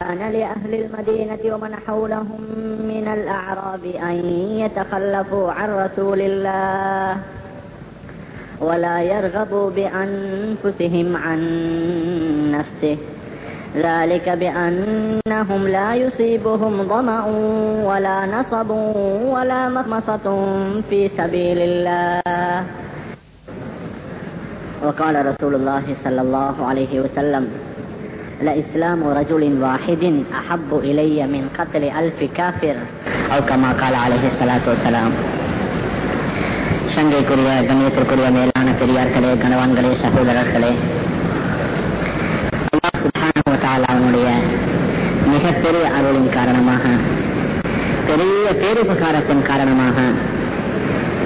كان لأهل المدينة ومن حولهم من الأعراب أن يتخلفوا عن رسول الله ولا يرغبوا بأنفسهم عن نفسه. ذلك بأنهم لا يصيبهم ظمأ ولا نصب ولا مخمصة في سبيل الله. وقال رسول الله صلى الله عليه وسلم لإسلام رجل واحد أحب إلي من قتل ألف كافر أو كما قال عليه الصلاة والسلام சங்கைக்குரிய கண்ணியத்திற்குரிய மேலான பெரியார்களே கணவான்களே சகோதரர்களே அவனுடைய மிகப்பெரிய அருளின் காரணமாக பெரிய பேருபகாரத்தின் காரணமாக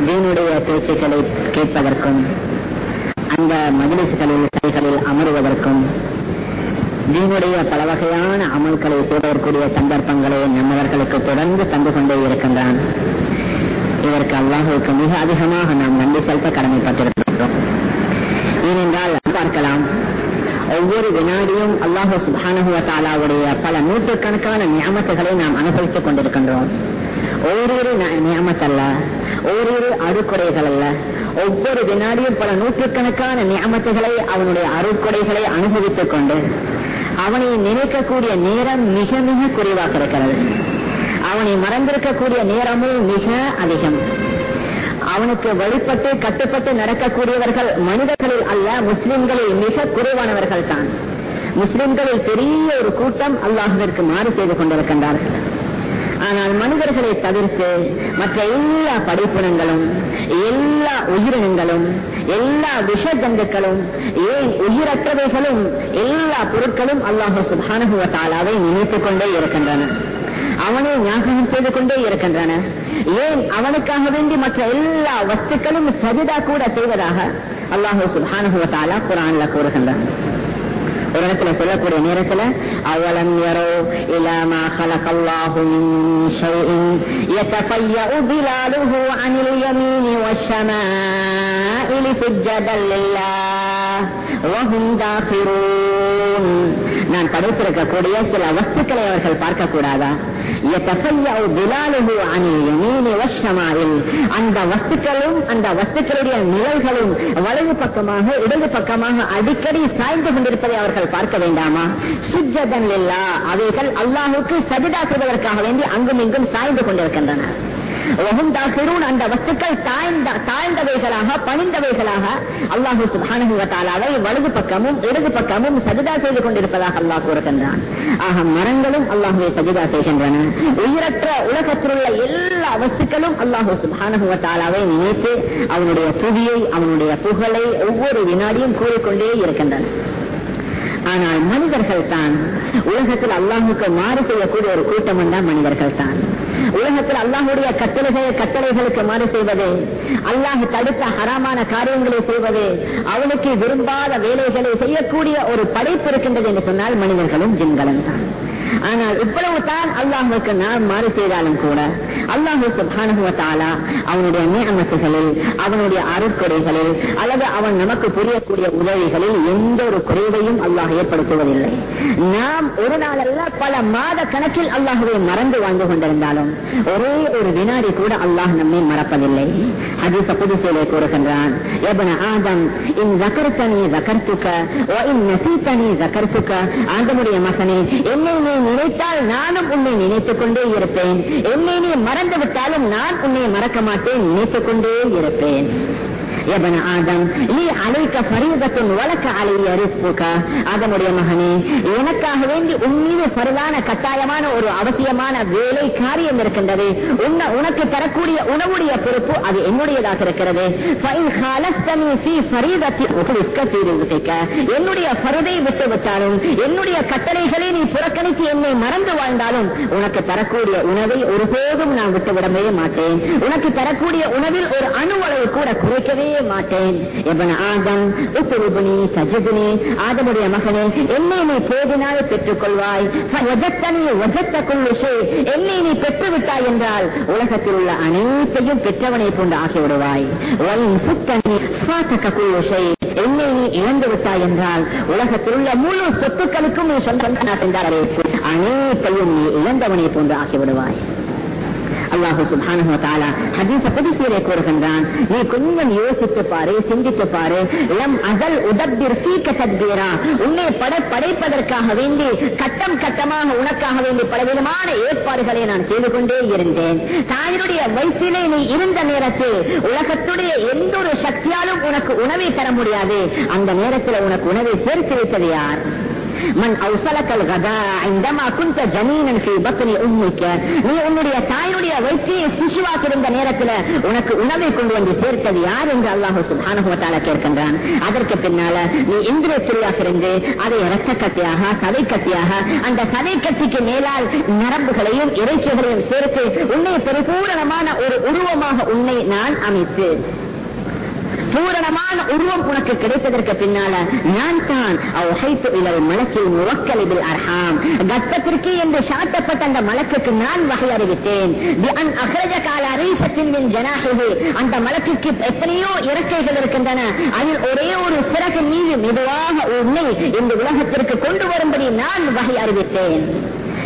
தீனுடைய பேச்சுக்களை கேட்பதற்கும் அந்த மகிழ்ச்சிகளில் சைகளில் அமருவதற்கும் தீனுடைய பல வகையான அமல்களை செய்வதற்குரிய சந்தர்ப்பங்களை நம்மவர்களுக்கு தொடர்ந்து தந்து கொண்டே இருக்கின்றான். இதற்கு அல்லாஹுக்கு மிக அதிகமாக நாம் நன்றி செலுத்த கடமைப்பட்டிருக்கின்றோம். ஏனென்றால் பார்க்கலாம் ஒவ்வொரு வினாடியும் அல்லாஹு சுபானுடைய பல நூற்றுக்கணக்கான நியமத்துகளை நாம் அனுபவித்துக் கொண்டிருக்கின்றோம். ஓரிரு நியமத்தல்ல. ஓரிரு அறுக்குறைகள் அல்ல ஒவ்வொரு வினாடியும் பல நூற்றுக்கணக்கான நியமத்துகளை அவனுடைய அறுக்குறைகளை அனுபவித்துக் கொண்டு அவனை நினைக்கக்கூடிய நேரம் மிக மிக குறைவாக இருக்கிறது. அவனை மறந்திருக்கக்கூடிய நேரமும் மிக அதிகம். அவனுக்கு வழிபட்டு கட்டுப்பட்டு நடக்கக்கூடியவர்கள் மனிதர்களில் அல்ல முஸ்லிம்களில் மிக குறைவானவர்கள் தான் முஸ்லிம்களில் பெரிய ஒரு கூட்டம் அல்லாஹுவிற்கு மாறு செய்து கொண்டிருக்கின்றார்கள். ஆனால் மனிதர்களை தவிர்த்து மற்ற எல்லா படைப்பினங்களும் எல்லா உயிரினங்களும் எல்லா விஷ ஜந்துக்களும் ஏன் உயிரற்றவைகளும் எல்லா பொருட்களும் அல்லாஹு சுபானுகுவத்தாலாவை நினைத்துக் கொண்டே இருக்கின்றன. அவனை ஞாபகம் செய்து கொண்டே இருக்கின்றன. ஏன் அவனுக்காக வேண்டி மற்ற எல்லா வஸ்துக்களும் சஜிதா கூட செய்வதாக அல்லாஹு சுபானுகுவத்தாலா குரான்ல கூறுகின்றன. ஒரு இடத்துல சொல்லக்கூடிய நேரத்துல அவலம் யரோ இலாமா خلق الله من شيء يتفيأ ظلاله عن اليمين والشمائل سجدا لله وهم داخرون நான் படைத்திருக்கக்கூடிய சில வஸ்துக்களை அவர்கள் பார்க்க கூடாதா அந்த வஸ்துக்களும் அந்த வஸ்துக்களுடைய நிழல்களும் வலது பக்கமாக இடது பக்கமாக அடிக்கடி சாய்ந்து கொண்டிருப்பதை அவர்கள் பார்க்க வேண்டாமா? சுஜதன் இல்லா அவைகள் அல்லாஹுக்கு சஜிதா செய்வதற்காக வேண்டி அங்கும் இங்கும் சாய்ந்து கொண்டிருக்கின்றன. அந்த வஸ்துக்கள் தாழ்ந்த தாழ்ந்தவைகளாக பணிந்தவைகளாக அல்லாஹு சுபானுவத்தாலாவை வலது பக்கமும் இடது பக்கமும் சஜிதா செய்து கொண்டிருப்பதாக அல்லாஹ் கூறுகின்றான். ஆக மரங்களும் அல்லாஹுவை சஜிதா செய்கின்றன. உயிரற்ற உலகத்திலுள்ள எல்லா வஸ்துக்களும் அல்லாஹு சுபானுவத்தாலாவை நினைத்து அவனுடைய துதியை அவனுடைய புகழை ஒவ்வொரு வினாடியும் கூறிக்கொண்டே இருக்கின்றன. ஆனால் மனிதர்கள் தான் உலகத்தில் அல்லாஹுக்கு மாறு செய்யக்கூடிய ஒரு கூட்டம் தான் மனிதர்கள் தான் உலகத்தில் அல்லாஹுடைய கட்டளைகள் கட்டளைகளுக்கு மாறு செய்வது அல்லாஹ் தடுத்த ஹராமான காரியங்களை செய்வது அவனுக்கு விரும்பாத வேலைகளை செய்யக்கூடிய ஒரு படைப்பு இருக்கின்றது என்று சொன்னால் மனிதர்களும் ஜின்களும் தான் ஆனால் இவ்வளவுதான் அல்லாஹுக்கு நாம் மாறு செய்தாலும் கூட அல்லாஹு சுபானுவத்தாலா அவனுடைய நியமத்துகளில் அவனுடைய அருட்கொடைகளில் அல்லது அவன் நமக்கு புரியக்கூடிய உதவிகளில் எந்த ஒரு குறைவையும் அல்லாஹ் ஏற்படுத்துவதில்லை. நாம் ஒரு நாளல்ல பல மாத கணக்கில் அல்லாஹுவை மறந்து வாழ்ந்து கொண்டிருந்தாலும் ஒரே ஒரு வினாடி கூட அல்லாஹ் நம்மை மறப்பதில்லை. ஹதீச புதுசேலை கூறுகின்றான் எபன ஆதம் இன் ஜகர்த்தனி ஜகர்த்துக்க இன் நசீத்தனி ஜகர்த்துக்க ஆதமுடைய மகனே என்னை நீ நினைத்தால் நானும் உன்னை நினைத்துக் கொண்டே இருப்பேன். என்னை நீ மறந்து விட்டாலும் நான் உன்னை மறக்க மாட்டேன். நினைத்துக் கொண்டே இருப்பேன். எபன ஆதம் நீ அழைக்க பரிதத்தின் வழக்க அழகிய ரிஸ்புக அதனுடைய மகனே எனக்காக வேண்டி உன் மீது பருதான கட்டாயமான ஒரு அவசியமான வேலை காரியம் இருக்கின்றது. உன்ன உனக்கு தரக்கூடிய உணவுடைய பொறுப்பு அது என்னுடையதாக இருக்கிறது. என்னுடைய பருதை விட்டு விட்டாலும் என்னுடைய கட்டளைகளை நீ புறக்கணித்து என்னை மறந்து வாழ்ந்தாலும் உனக்கு தரக்கூடிய உணவை ஒருபோதும் நான் விட்டுவிடவே மாட்டேன். உனக்கு தரக்கூடிய உணவில் ஒரு அணுவளவு கூட குறைக்கவே மாட்டேன். எவன் ஆதம் உத்துருபுனி சஜிபுனி ஆதமுடைய மகனே என்னை நீ போதினால் பெற்றுக் கொள்வாய் என்னை நீ பெற்று விட்டாய் என்றால் உலகத்தில் உள்ள அனைத்தையும் பெற்றவனை போன்று ஆகிவிடுவாய். என்னை நீ இழந்து விட்டாய் என்றால் உலகத்தில் உள்ள முழு சொத்துக்களுக்கும் நீ சொந்த அனைத்தையும் நீ இழந்தவனை போன்று ஆகிவிடுவாய். அல்லாஹு சுபானு தாலா ஹதீச புதுசீரை கூறுகின்றான். நீ கொஞ்சம் யோசித்து பாரு சிந்தித்து பாரு. எம் அகல் உதப்பிர் சீக்க தத்பீரா உன்னை பட படைப்பதற்காக வேண்டி கட்டம் கட்டமாக உனக்காக வேண்டி பலவிதமான ஏற்பாடுகளை நான் செய்து கொண்டே இருந்தேன். தாயினுடைய வயிற்றிலே நீ இருந்த நேரத்தில் உலகத்துடைய எந்த ஒரு சக்தியாலும் உனக்கு உணவை தர முடியாது. அந்த நேரத்தில் உனக்கு உணவை சேர்த்து வைத்தது யார்? மண் அவுசலக்கல் கதா இந்தமா குந்த ஜமீனன் ஃபீ பத்னி உம்மிக்க நீ உன்னுடைய தாயுடைய வயிற்றியை சிசுவாக்கிருந்த நேரத்தில் உனக்கு உணவை கொண்டு வந்து சேர்த்தது யார்? என்று அல்லாஹு சுப்ஹானஹு கேட்கின்றான். அதற்கு பின்னால நீ இந்திரிய துறையாக இருந்து அதை இரத்த கட்டியாக சதை கட்டியாக அந்த சதை கட்டிக்கு மேலால் நரம்புகளையும் இறைச்சிகளையும் சேர்த்து உன்னை பரிபூரணமான ஒரு உருவமாக உன்னை நான் அமைத்து பூரணமான உருவம் உனக்கு கிடைத்ததற்கு பின்னால நான் தான் அவைத்து மலக்கில் முவக்கலிபில் அர்ஹாம். கத்தத்திற்கு என்று சாத்தப்பட்ட அந்த மலக்குக்கு நான் வகை அறிவித்தேன். அகரஜ கால அரீசத்தின் ஜனாகிது அந்த மலக்குக்கு எத்தனையோ இறக்கைகள் இருக்கின்றன. அதில் ஒரே ஒரு சிறகு மீது மெதுவாக உன்னை இந்த உலகத்திற்கு கொண்டு வரும்படி நான் வகை அறிவித்தேன்.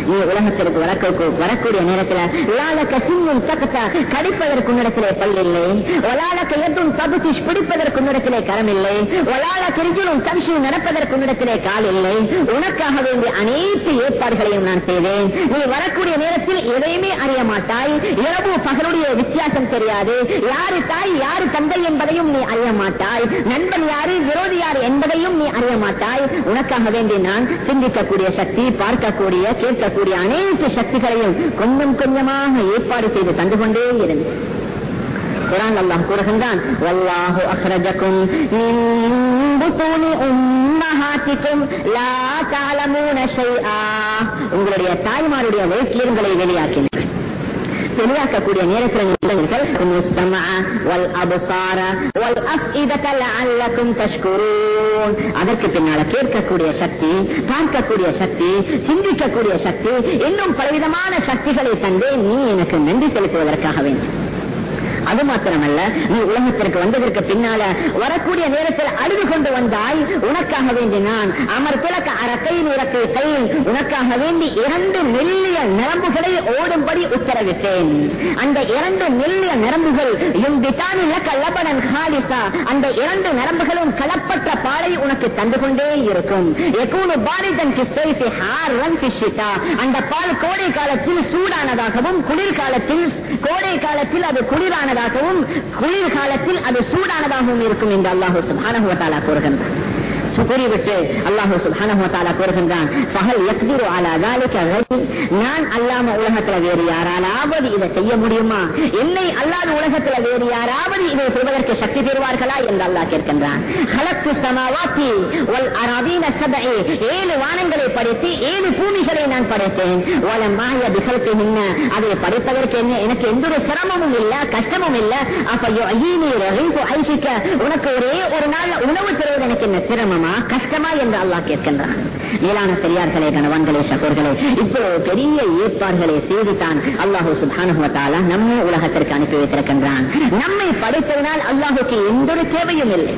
நீ உலகத்திற்கு வரக்கு வரக்கூடிய நேரத்தில் லாலக்க சிங்கும் சக்கத்தா கடிப்பதற்கு உன்னிடத்திலே இல்லை ஒலாலக்க எதும் தபுத்திஷ் பிடிப்பதற்கு உன்னிடத்திலே இல்லை ஒலால கிரிஜிலும் தம்சியும் நடப்பதற்கு உன்னிடத்திலே கால் இல்லை உனக்காக வேண்டிய அனைத்து ஏற்பாடுகளையும் நான் செய்வேன். நீ வரக்கூடிய நேரத்தில் எதையுமே அறிய மாட்டாய். இரவு பகலுடைய வித்தியாசம் தெரியாது. யாரு தாய் யாரு தந்தை என்பதையும் நீ அறிய மாட்டாய். நண்பன் யாரு விரோதி யாரு என்பதையும் நீ அறிய மாட்டாய். உனக்காக வேண்டி நான் சிந்திக்கக்கூடிய சக்தி பார்க்கக்கூடிய கேட்கக்கூடிய இருக்கக்கூடிய அனைத்து சக்திகளையும் கொஞ்சம் கொஞ்சமாக ஏற்பாடு செய்து தந்து கொண்டே இருந்தது குரான் அல்லாஹ் கூறுகின்றான் வல்லாஹு அஹ்ரஜக்கும் உம்மஹாத்திக்கும் லா தஅலமூன உங்களுடைய தாய்மாருடைய வயிற்றில் உங்களை தெளிவாக்கக்கூடிய வெளியாக்கக்கூடிய நேரத்தில் அதற்கு பின்னால கேட்கக்கூடிய சக்தி பார்க்கக்கூடிய சக்தி சிந்திக்கக்கூடிய சக்தி இன்னும் பலவிதமான சக்திகளை தந்து நீ எனக்கு நன்றி செலுத்துவதற்காக வேண்டும். அது மாத்திரமல்ல நீ உலகத்திற்கு வந்ததற்கு பின்னால வரக்கூடிய நேரத்தில் அழுது கொண்டு வந்தாய் உனக்காக வேண்டி நான் அமர் திலக்க அரக்கை இறக்கை கை உனக்காக வேண்டி இரண்டு மெல்லிய நரம்புகளை ஓடும்படி உத்தரவிட்டேன். அந்த இரண்டு மெல்லிய நரம்புகள் லபனன் ஹாலிசா அந்த இரண்டு நரம்புகளும் கலப்பற்ற பாலை உனக்கு தந்து கொண்டே இருக்கும். எக்கூனு பாரிதன் அந்த பால் கோடை காலத்தில் சூடானதாகவும் குளிர்காலத்தில் கோடை காலத்தில் அது குளிரானது சூடானதாகவும் குளிர் காலத்தில் அது சூடானதாகவும் இருக்கும் என்று அல்லாஹு சுபானஹு வத்தாலா கூறுகின்றான் கூறிவிட்டு அல்லாஹு சுல்ஹானா கூறுகின்றான். பகல் நான் அல்லாம உலகத்துல வேறு யாராலாவது இதை செய்ய முடியுமா? என்னை அல்லாத உலகத்துல வேறு யாராவது இதை செய்வதற்கு சக்தி பெறுவார்களா என்று அல்லாஹ் கேட்கின்றான். ஹலத்து சமாவாத்தி வல் ஏழு வானங்களை படைத்து ஏழு பூமிகளை நான் படைத்தேன். வல மாய திகழ்த்து நின்ன அதை படைப்பதற்கு என்ன எனக்கு எந்த ஒரு சிரமமும் இல்ல கஷ்டமும் இல்ல. அப்ப ஐநீ ஐஷிக்க. உனக்கு ஒரே ஒரு நாள் உணவு தருவது எனக்கு என்ன சிரமமா? கஷ்டமா என்று அல்லாஹ் கேட்கின்றான். மேலான பெரியார்களே கணவன்களே சகோர்களே இவ்வளவு பெரிய ஏற்பாடுகளை செய்துதான் அல்லாஹூ சுபானுவத்தால நம்மை உலகத்திற்கு அனுப்பி வைத்திருக்கின்றான். நம்மை படைத்ததனால் அல்லாஹுக்கு எந்த ஒரு தேவையும் இல்லை.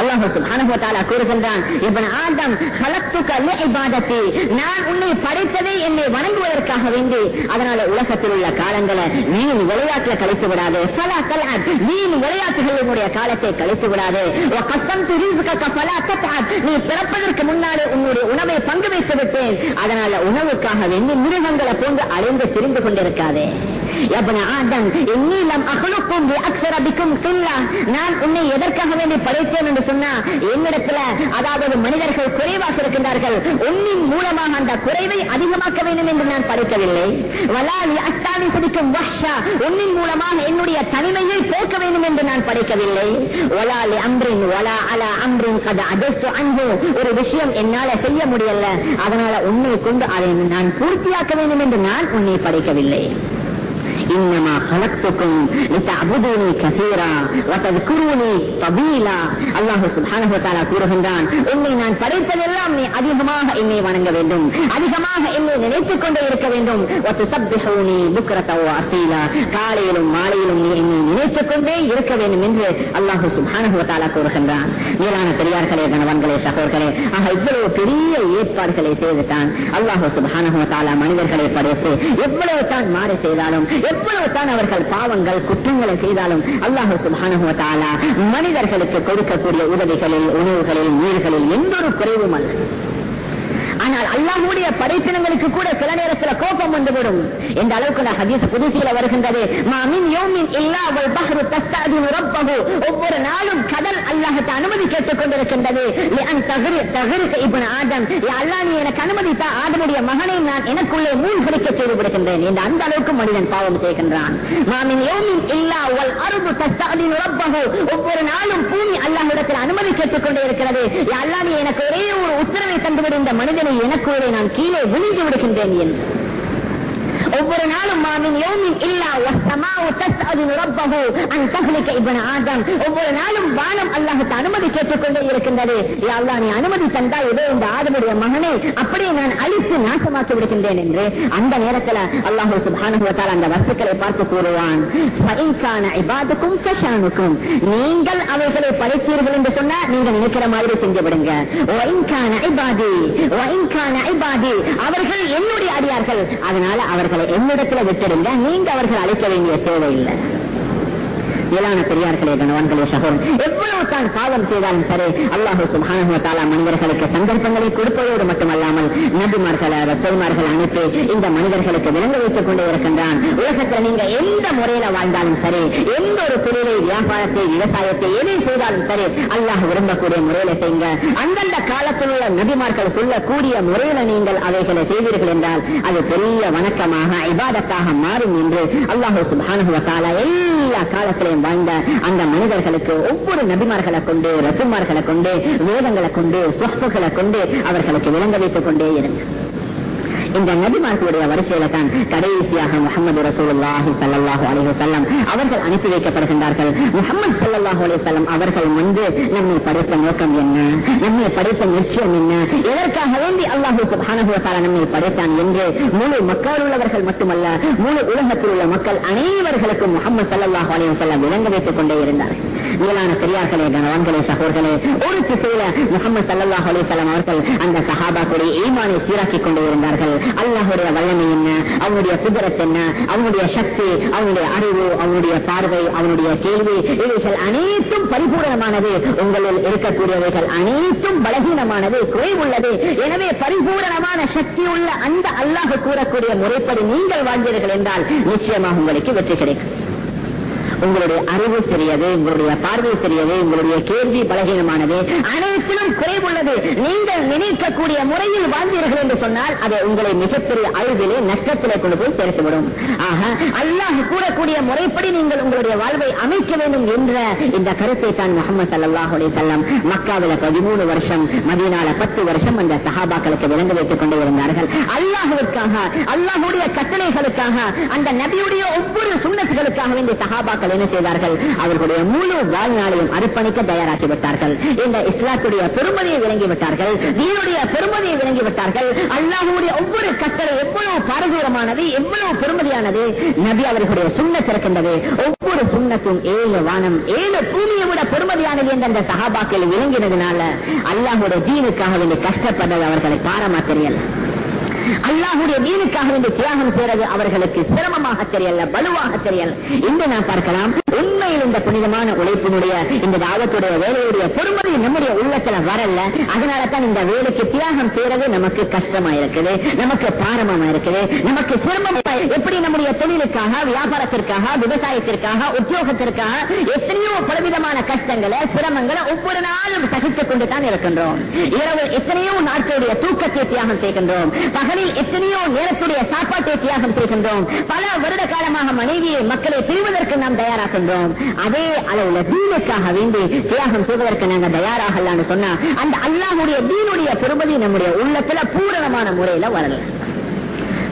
அல்லாஹு சுபானுபத்தாலா கூறுகின்றான் இவன் ஆதம் கலத்துக்க இபாதத்தி நான் உன்னை படைத்ததை என்னை வணங்குவதற்காக வேண்டி அதனால உலகத்தில் உள்ள காலங்களை நீ விளையாட்டில் கழித்து விடாது. நீ விளையாட்டுகள் உன்னுடைய காலத்தை கழித்து விடாது. நீ பிறப்பதற்கு முன்னாலே உன்னுடைய உணவை பங்கு வைத்து விட்டேன். அதனால உணவுக்காக வேண்டி மிருகங்களை போன்று அலைந்து திரிந்து கொண்டிருக்காதே. நான் உன்னை எதற்காக வேண்டி படைத்தேன் என்று சொன்னா என்னிடத்துல அதாவது மனிதர்கள் குறைவாக இருக்கின்றார்கள். உன்னின் மூலமாக அந்த குறைவை அதிகமாக்க வேண்டும் என்று நான் படைக்கவில்லை. வலாலி அஸ்தானி சிரிக்கும் வஹ்ஷா உன்னின் மூலமாக என்னுடைய தனிமையை போக்க வேண்டும் என்று நான் படைக்கவில்லை. வலாலி அம்ரின் வலா அலா அம்ரின் கத அஜஸ்து அன்பு ஒரு விஷயம் என்னால செய்ய முடியல. அதனால உன்னை கொண்டு அதை நான் பூர்த்தியாக்க வேண்டும் என்று நான் உன்னை படைக்கவில்லை. இன்னமா خلقتكم لتعبدوني كثيرا وتذكروني طويلا அல்லாஹ் சுப்ஹானஹு வ தஆலா கூறுகின்றான் உன்னை நான் படைத்ததெல்லாம் நீ அதிகமாக என்னை வணங்க வேண்டும் அதிகமாக என்னை நினைத்துக் கொண்டே இருக்க வேண்டும் وتسبحوني بكرة وأصيلا காலையிலும் மாலையிலும் நீ என்னை நினைத்துக் கொண்டே இருக்க வேண்டும் என்று அல்லாஹ் சுப்ஹானஹு வ தஆலா கூறுகின்றான் மேலான பெரியார்களே கணவன்களே சகோதரர்களே ஆக இவ்வளவு பெரிய ஏற்பாடுகளை செய்துட்டான் அல்லாஹ் சுப்ஹானஹு வ தஆலா மனிதர்களை படைத்து எவ்வளவு தான் மாறு செய்தாலும் எவ்வளவு தான் அவர்கள் பாவங்கள் குற்றங்களை செய்தாலும் அல்லாஹ் சுபானுவத்தாலா மனிதர்களுக்கு கொடுக்கக்கூடிய உதவிகளில் உணவுகளில் நீர்களில் எந்த ஒரு குறைவும் அல்ல. ஆனால் அல்லாஹுடைய படைப்பினங்களுக்கு கூட சில நேரத்தில் கோபம் வந்துவிடும். இந்த அளவுக்கு ஹதீஸ் புதுசியில வருகின்றது. மாமின் யோமின் இல்லா அவள் பஹ்ரு தஸ்தாதின் ரப்பஹு. ஒவ்வொரு நாளும் கடல் அல்லாஹத்தை அனுமதி கேட்டுக் கொண்டிருக்கின்றது. லிஅன் தஹ்ரி தஹ்ரிக ஆதம். அல்லா நீ எனக்கு அனுமதித்தா ஆதமுடைய மகனை நான் எனக்குள்ளே மூழ்கடிக்க செய்து விடுகின்றேன் என்று அந்த அளவுக்கு மனிதன் பாவம் செய்கின்றான். மாமின் யோமின் இல்லா அவள் அருபு தஸ்தாதின் ரப்பஹு. ஒவ்வொரு நாளும் பூமி அல்லாஹ்விடத்தில் அனுமதி கேட்டுக் கொண்டே இருக்கிறது. அல்லா நீ எனக்கு ஒரே ஒரு உத்தரவை தந்துவிடு. இந்த மனிதன் எனக்குள்ளே நான் கீழே விழுந்து விடுகின்றேன் என்று. ஒவ்வொரு நாளும் மாமின் யோமின் இல்லா வஸ்ஸமாஉ தஸ்அது ரப்பஹு அன் தஹ்லிக இப்ன ஆதம். ஒவ்வொரு நாளும் வானம் அல்லாஹ்வுக்கு அனுமதி கேட்டுக்கொண்டே இருக்கின்றது. யா நீ அனுமதி தந்தால் இதோ இந்த ஆதமுடைய மகனை அப்படியே நான் அழித்து நாசமாக்கி விடுகின்றேன் என்று அந்த நேரத்தில் அல்லாஹ் சுபானுவத்தால் அந்த வஸ்துக்களை பார்த்து கூறுவான். இபாதுக்கும் ஃபஷானுக்கும். நீங்கள் அவைகளை படைத்தீர்கள் என்று சொன்னா நீங்க நினைக்கிற மாதிரி செஞ்சு விடுங்க. ஒயின்கான இபாதி ஒயின்கான இபாதி. அவர்கள் என்னுடைய அடியார்கள். அதனால அவர்கள் என்னிடத்துல விட்டுடுங்க நீங்க அவர்கள் அழைக்க வேண்டிய தேவையில்லை. மேலான பெரியார்களே கணவான்களே சகோதரன் எவ்வளவு தான் பாவம் செய்தாலும் சரி அல்லாஹு சுப்ஹானஹு மனிதர்களுக்கு சந்தர்ப்பங்களை கொடுப்பதோடு மட்டுமல்லாமல் நபிமார்களை ரசூல்மார்கள் அனுப்பி இந்த மனிதர்களுக்கு விளங்க வைத்துக் கொண்டே இருக்கின்றான். உலகத்தில் நீங்க எந்த முறையில வாழ்ந்தாலும் சரி எந்த ஒரு தொழிலை வியாபாரத்தை விவசாயத்தை எதை செய்தாலும் சரி அல்லாஹ் விரும்பக்கூடிய முறையில செய்யுங்க. அந்தந்த காலத்தில் உள்ள நபிமார்கள் சொல்லக்கூடிய முறையில நீங்கள் அவைகளை செய்வீர்கள் என்றால் அது பெரிய வணக்கமாக இபாதத்தாக மாறும் என்று அல்லாஹு சுப்ஹானஹு எல்லா காலத்திலையும் வாழ்ந்த அந்த மனிதர்களுக்கு ஒவ்வொரு நபிமார்களை கொண்டு ரசுமார்களை கொண்டு வேதங்களை கொண்டு சொற்புகளை கொண்டு அவர்களுக்கு விளங்க வைத்துக் கொண்டே இருந்தார் இந்த நபிமார்களுடைய வரிசையில தான் கடைசியாக முகமது ரசூலுல்லாஹி சல்லாஹு அலைஹி வஸல்லம் அவர்கள் அனுப்பி வைக்கப்படுகின்றார்கள். முகமது சல்லாஹு அலைஹி வஸல்லம் அவர்கள் முன்பு நம்மை படைத்த நோக்கம் என்ன? நம்மை படைத்த நிச்சயம் என்ன? எதற்காக வேண்டி அல்லாஹு சுப்ஹானஹு நம்மை படைத்தான் என்று முழு மக்கள் உள்ளவர்கள் மட்டுமல்ல முழு உலகத்தில் உள்ள மக்கள் அனைவர்களுக்கும் முகமது சல்லாஹு அலைஹி வஸல்லம் விளங்க வைத்துக் கொண்டே இருந்தார்கள். மேலான பெரியார்களே கனவான்களே சகோதரர்களே ஒரு திசையில முகமது சல்லாஹ் அலிசல்லாம் அவர்கள் அந்த சஹாபாக்குடைய ஈமானை சீராக்கிக் கொண்டே இருந்தார்கள். அல்லாஹுடைய வல்லமை என்ன? அவனுடைய குதிரத் என்ன? அவனுடைய சக்தி அவனுடைய அறிவு அவனுடைய பார்வை அவனுடைய கேள்வி இவைகள் அனைத்தும் பரிபூரணமானது. உங்களில் இருக்கக்கூடியவைகள் அனைத்தும் பலகீனமானது குறைவுள்ளது. எனவே பரிபூரணமான சக்தி உள்ள அந்த அல்லாஹ் கூறக்கூடிய முறைப்படி நீங்கள் வாழ்ந்தீர்கள் என்றால் நிச்சயமாக உங்களுக்கு வெற்றி கிடைக்கும். உங்களுடைய அறிவு சிறியது உங்களுடைய பார்வை சிறியது உங்களுடைய கேள்வி பலகீனமானது அனைத்திலும் குறைவுள்ளது. நீங்கள் நினைக்கக்கூடிய முறையில் வாழ்ந்தீர்கள் என்று சொன்னால் அதை உங்களை மிகப்பெரிய அழிவிலே நஷ்டத்திலே கொண்டு போய் சேர்த்துவிடும். ஆக அல்லாஹ் கூறக்கூடிய முறைப்படி நீங்கள் உங்களுடைய வாழ்வை அமைக்க வேண்டும் என்ற இந்த கருத்தை தான் முகமது சல்லாஹுடைய செல்லம் மக்காவில பதிமூணு வருஷம் மதியனால பத்து வருஷம் அந்த சஹாபாக்களுக்கு விளங்க வைத்துக் கொண்டே இருந்தார்கள். அல்லாஹுவிற்காக அல்லாஹுடைய கட்டளைகளுக்காக அந்த நபியுடைய ஒவ்வொரு சுண்ணத்துகளுக்காக வேண்டிய சஹாபாக்கள் அவர்கள் என்ன செய்தார்கள்? அவர்களுடைய முழு வாழ்நாளையும் அர்ப்பணிக்க தயாராக்கி விட்டார்கள் இந்த இஸ்லாத்துடைய பெருமதியை விளங்கி விட்டார்கள் தீனுடைய பெருமதியை விளங்கி விட்டார்கள் அல்லாஹுடைய ஒவ்வொரு கட்டளை எவ்வளவு பாரதூரமானது எவ்வளவு பெருமதியானது? நபி அவர்களுடைய சுண்ணத் இருக்கின்றது ஒவ்வொரு சுண்ணத்தும் ஏழு வானம் ஏழு பூமியை விட பெருமதியானது என்ற அந்த சகாபாக்கள் விளங்கினதுனால அல்லாஹுடைய தீனுக்காக வேண்டி கஷ்டப்பட்டது அவர்களை பாரமா தெரியல அல்லாஹுடைய தீனுக்காக வேண்டி தியாகம் செய்யறது அவர்களுக்கு சிரமமாக தெரியல வலுவாக தெரியல இன்று நாம் பார்க்கலாம் உண்மையில் இந்த புனிதமான உழைப்பினுடைய இந்த தாவத்துடைய வேலையுடைய பொறுமதி நம்முடைய உள்ளத்துல வரல அதனால தான் இந்த வேலைக்கு தியாகம் செய்யறது நமக்கு கஷ்டமா இருக்குது நமக்கு பாரமா இருக்குது நமக்கு சிரமமா எப்படி நம்முடைய தொழிலுக்காக வியாபாரத்திற்காக விவசாயத்திற்காக உத்தியோகத்திற்காக எத்தனையோ பலவிதமான கஷ்டங்களை சிரமங்களை ஒவ்வொரு நாளும் சகித்துக் கொண்டு தான் இருக்கின்றோம். இரவு எத்தனையோ நாட்களுடைய தூக்கத்தை தியாகம் செய்கின்றோம். பகல் பகலில் எத்தனையோ நேரத்துடைய சாப்பாட்டை தியாகம் செய்கின்றோம். பல வருட காலமாக மனைவியை மக்களை பிரிவதற்கு நாம் தயாராகின்றோம் அதே அளவுல தீனுக்காக வேண்டி தியாகம் செய்வதற்கு நாங்கள் தயாராகலாம்னு சொன்னா அந்த அல்லாஹுடைய தீனுடைய பெருமதி நம்முடைய உள்ளத்துல பூரணமான முறையில வரல.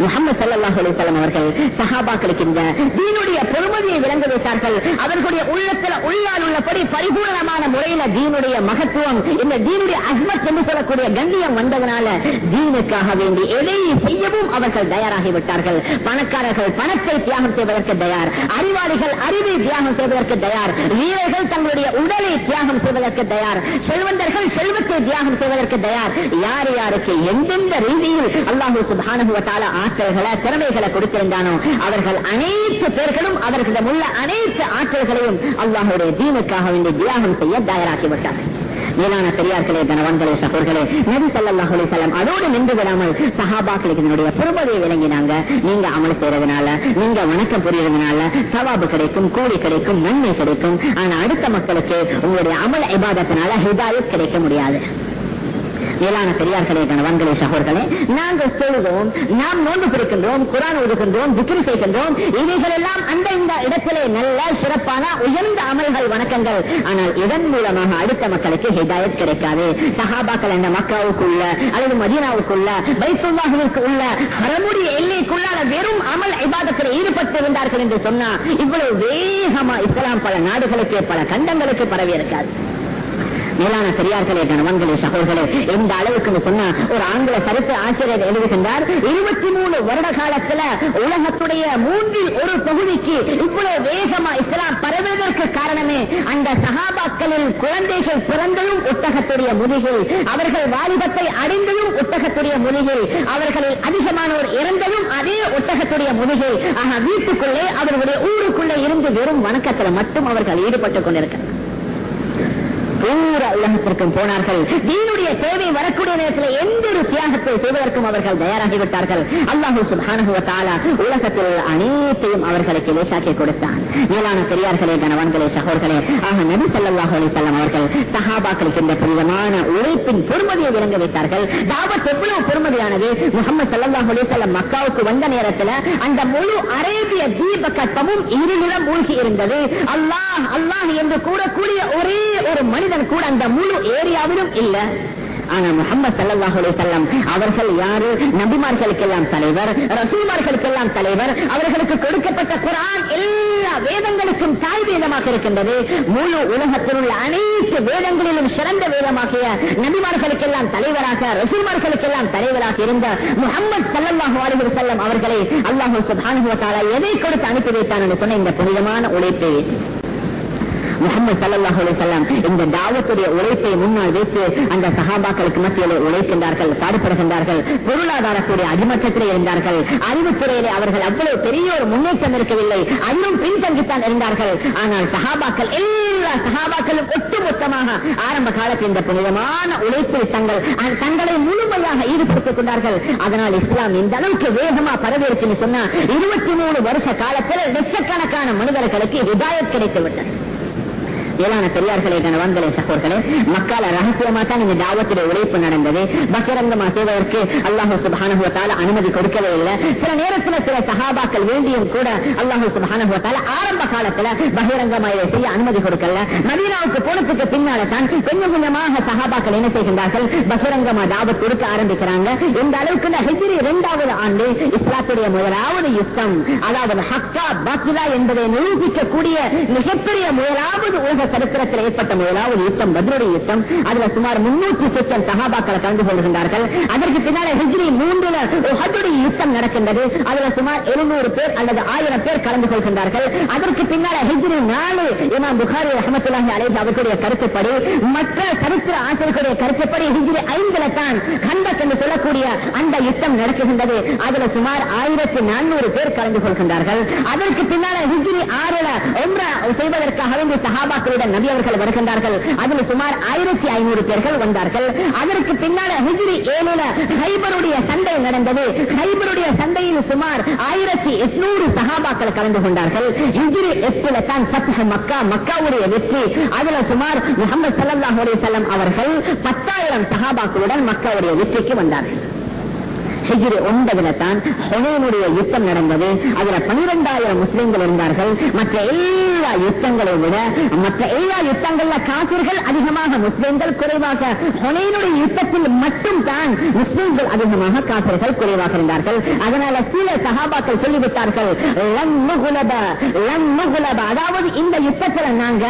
முகமது சல்லாஹ் அலிசல்லாம் அவர்கள் சஹாபாக்களுக்கு இந்த தீனுடைய பொறுமதியை விளங்க வைத்தார்கள். அவர்களுடைய உள்ளத்தில் உள்ளால் உள்ளபடி பரிபூரணமான முறையில தீனுடைய மகத்துவம் இந்த தீனுடைய அஹ்மத் என்று சொல்லக்கூடிய கண்ணியம் வந்ததனால தீனுக்காக வேண்டி எதையை செய்யவும் அவர்கள் தயாராகிவிட்டார்கள் பணக்காரர்கள் பணத்தை தியாகம் செய்வதற்கு தயார். அறிவாளிகள் அறிவை தியாகம் செய்வதற்கு தயார். வீரர்கள் தங்களுடைய உடலை தியாகம் செய்வதற்கு தயார். செல்வந்தர்கள் செல்வத்தை தியாகம் செய்வதற்கு தயார். யார் யாருக்கு எந்தெந்த ரீதியில் அல்லாஹூ சுபானுவத்தால ஆற்றல்களை திறமைகளை கொடுத்திருந்தானோ அவர்கள் அனைத்து பேர்களும் அவர்களிடம் உள்ள அனைத்து ஆற்றல்களையும் அல்லாஹுடைய தீனுக்காக வேண்டி தியாகம் செய்ய தயாராக்கிவிட்டார்கள் மேலான பெரியார்களே கணவன்களே சகோர்களே நபி சல்லாஹ் அலிசல்லாம் அதோடு நின்று விடாமல் சஹாபாக்களுக்கு இதனுடைய பொறுமதியை விளங்கினாங்க. நீங்க அமல் செய்யறதுனால நீங்க வணக்கம் புரியறதுனால சவாபு கிடைக்கும் கூலி கிடைக்கும் நன்மை கிடைக்கும். ஆனா அடுத்த மக்களுக்கு உங்களுடைய அமல் இபாதத்தினால ஹிதாயத் கிடைக்க முடியாது. மேலான பெரியார்களே கணவன்களே சகோர்களே நாங்கள் சொல்லுகிறோம் நாம் நோன்பு பிடிக்கின்றோம் குரான் ஒதுக்கின்றோம் திக்ரி செய்கின்றோம். இவைகள் எல்லாம் அந்த இந்த இடத்திலே நல்ல சிறப்பான உயர்ந்த அமல்கள் வணக்கங்கள். ஆனால் இதன் மூலமாக அடுத்த மக்களுக்கு ஹிதாயத் கிடைக்காது. சஹாபாக்கள் என்ற மக்காவுக்குள்ள அல்லது மதீனாவுக்குள்ள பைத்துல்லாஹுவிற்கு உள்ள ஹரமுடைய எல்லைக்குள்ளான வெறும் அமல் இபாதத்தில் ஈடுபட்டு இருந்தார்கள் என்று சொன்னா இவ்வளவு வேகமா இஸ்லாம் பல நாடுகளுக்கு பல கண்டங்களுக்கு பரவி இருக்காது மேலான பெரியார்களே கணவன்களே சகோதரர்களே எந்த அளவுக்கு சொன்னா ஒரு ஆங்கில கருத்து ஆசிரியர் எழுதுகின்றார் இருபத்தி மூணு வருட காலத்துல உலகத்துடைய மூன்றில் ஒரு பகுதிக்கு இவ்வளவு வேகமா இஸ்லாம் பரவுவதற்கு காரணமே அந்த சகாபாக்களில் குழந்தைகள் பிறந்ததும் ஒட்டகத்துடைய முதுகில் அவர்கள் வாலிபத்தை அடைந்ததும் ஒட்டகத்துடைய முதுகில் அவர்களில் அதிகமானோர் இறந்ததும் அதே ஒட்டகத்துடைய முதுகில். ஆக வீட்டுக்குள்ளே அவர்களுடைய ஊருக்குள்ளே இருந்து வெறும் வணக்கத்தில் மட்டும் அவர்கள் ஈடுபட்டுக் கொண்டிருக்கிறார் உலகத்திற்கும் போனார்கள். தீனுடைய தேவை வரக்கூடிய நேரத்தில் எந்த ஒரு தியாகத்தை செய்வதற்கும் அவர்கள் தயாராகிவிட்டார்கள். அல்லாஹூ சுபானுவத்தாலா உலகத்தில் உள்ள அனைத்தையும் அவர்களுக்கு லேசாக்கி கொடுத்தான். மேலான பெரியார்களே கணவன்களே சகோர்களே ஆக நபி சல்லாஹ் அலிசல்லாம் அவர்கள் சஹாபாக்களுக்கு இந்த புனிதமான உழைப்பின் பொறுமதியை விளங்க வைத்தார்கள். தாவத் எவ்வளவு பொறுமதியானது? முகமது சல்லாஹ் அலிசல்லம் மக்காவுக்கு வந்த நேரத்தில் அந்த முழு அரேபிய தீப கட்டமும் இருநிலம் மூழ்கி இருந்தது. அல்லாஹ் அல்லாஹ் என்று கூறக்கூடிய ஒரே ஒரு மனிதன் கூட அந்த முழு ஏரியாவிலும் இல்ல. ஆனா முகமது சல்லாஹ் செல்லம் அவர்கள் யாரு? நபிமார்களுக்கெல்லாம் தலைவர் ரசூல்மார்களுக்கெல்லாம் தலைவர் அவர்களுக்கு கொடுக்கப்பட்ட குரான் எல்லா வேதங்களுக்கும் தாய் வேதமாக இருக்கின்றது. முழு உலகத்தில் உள்ள அனைத்து வேதங்களிலும் சிறந்த வேதமாகிய நபிமார்களுக்கெல்லாம் தலைவராக ரசூல்மார்களுக்கெல்லாம் தலைவராக இருந்த முகமது சல்லாஹு அலி செல்லம் அவர்களை அல்லாஹூ சுபானுவத்தாலா எதை கொடுத்து அனுப்பி வைத்தான் என்று சொன்ன இந்த புனிதமான உழைப்பை. முகமது சல்லாஹ் அலிசல்லாம் இந்த தாவத்துடைய உழைப்பை முன்னால் வைத்து அந்த சகாபாக்களுக்கு மத்தியிலே உழைக்கின்றார்கள் பாடுபடுகின்றார்கள் பொருளாதாரத்துடைய அடிமட்டத்திலே இருந்தார்கள். அறிவுத்துறையிலே அவர்கள் அவ்வளவு பெரிய ஒரு முன்னேற்றம் இருக்கவில்லை. அதிலும் பின்தங்கித்தான் இருந்தார்கள். ஆனால் சகாபாக்கள் எல்லா சகாபாக்களும் ஒட்டுமொத்தமாக ஆரம்ப காலத்தில் இந்த புனிதமான உழைப்பில் தங்கள் தங்களை முழுமையாக ஈடுபடுத்திக் கொண்டார்கள். அதனால் இஸ்லாம் இந்த அளவுக்கு வேகமா பரவேற்றுன்னு சொன்னா இருபத்தி மூணு வருஷ காலத்தில் லட்சக்கணக்கான மனிதர்களுக்கு ஹிதாயத் கிடைத்துவிட்டது. மேலான பெரியார்களே கணவான்களே சகோர்களே மக்கால ரகசியமா தான் இந்த தாவத்துடைய உழைப்பு நடந்தது. பகிரங்கமா செய்வதற்கு அல்லாஹு சுபானுவத்தால அனுமதி கொடுக்கவே இல்லை. சில நேரத்தில் சில சகாபாக்கள் வேண்டியும் கூட அல்லாஹு சுபானுவத்தால ஆரம்ப காலத்துல பகிரங்கமா இதை செய்ய அனுமதி கொடுக்கல. மதீனாவுக்கு போனதுக்கு பின்னால தான் கொஞ்சம் கொஞ்சமாக சகாபாக்கள் என்ன செய்கின்றார்கள்? பகிரங்கமா தாவத் கொடுக்க ஆரம்பிக்கிறாங்க. இந்த அளவுக்கு ஹிஜ்ரி இரண்டாவது ஆண்டு இஸ்லாத்துடைய முதலாவது யுத்தம். அதாவது ஹக்கா பாக்கிலா என்பதை நிரூபிக்கக்கூடிய மிகப்பெரிய முதலாவது உலக சரித்திரத்தில் ஏற்பட்ட முதலாவது யுத்தம் பதிலுடைய யுத்தம். அதுல சுமார் முன்னூற்றி சொச்சம் சகாபாக்களை கலந்து கொள்கின்றார்கள். அதற்கு பின்னால ஹிஜ்ரி மூன்றுல உஹதுடைய யுத்தம் நடக்கின்றது. அதுல சுமார் எழுநூறு பேர் அல்லது ஆயிரம் பேர் கலந்து கொள்கின்றார்கள். அதற்கு பின்னால ஹிஜ்ரி நாலு இமாம் புகாரி ரஹமத்துல்லாஹி அலைஹி அவர்களுடைய கருத்துப்படி மற்ற சரித்திர ஆசிரியர்களுடைய கருத்துப்படி ஹிஜ்ரி ஐந்துல தான் கண்டக் என்று சொல்லக்கூடிய அந்த யுத்தம் நடக்குகின்றது அதுல சுமார் ஆயிரத்தி நானூறு பேர் கலந்து கொள்கின்றார்கள். அதற்கு பின்னால ஹிஜ்ரி ஆறுல ஒன்றா செய்வதற்காக வேண்டிய சகாபாக்கள் அவர்களுடன் நபி அவர்கள் வருகின்றார்கள். அதில் சுமார் ஆயிரத்தி ஐநூறு பேர்கள் வந்தார்கள். அதற்கு பின்னால ஹிஜ்ரி ஏழுல ஹைபருடைய சண்டை நடந்தது. ஹைபருடைய சண்டையில் சுமார் ஆயிரத்தி எட்நூறு சகாபாக்கள் கலந்து கொண்டார்கள். ஹிஜிரி எட்டுல தான் சத்ஹ மக்கா மக்காவுடைய வெற்றி. அதுல சுமார் முகமது சல்லாஹ் அலி செல்லம் அவர்கள் பத்தாயிரம் சகாபாக்களுடன் மக்காவுடைய வெற்றிக்கு வந்தார்கள். ஹிஜ்ரி ஒன்பதுல தான் ஹொனேனுடைய யுத்தம் நடந்தது. அதுல பனிரெண்டாயிரம் முஸ்லிம்கள் இருந்தார்கள். மற்ற எல்லா யுத்தங்களை விட மற்ற எல்லா யுத்தங்கள்ல காசிர்கள் அதிகமாக முஸ்லிம்கள் குறைவாக ஹொனேனுடைய யுத்தத்தில் மட்டும் தான் முஸ்லிம்கள் அதிகமாக காசிர்கள் குறைவாக இருந்தார்கள். அதனால சில சகாபாக்கள் சொல்லிவிட்டார்கள் அதாவது இந்த யுத்தத்தில் நாங்க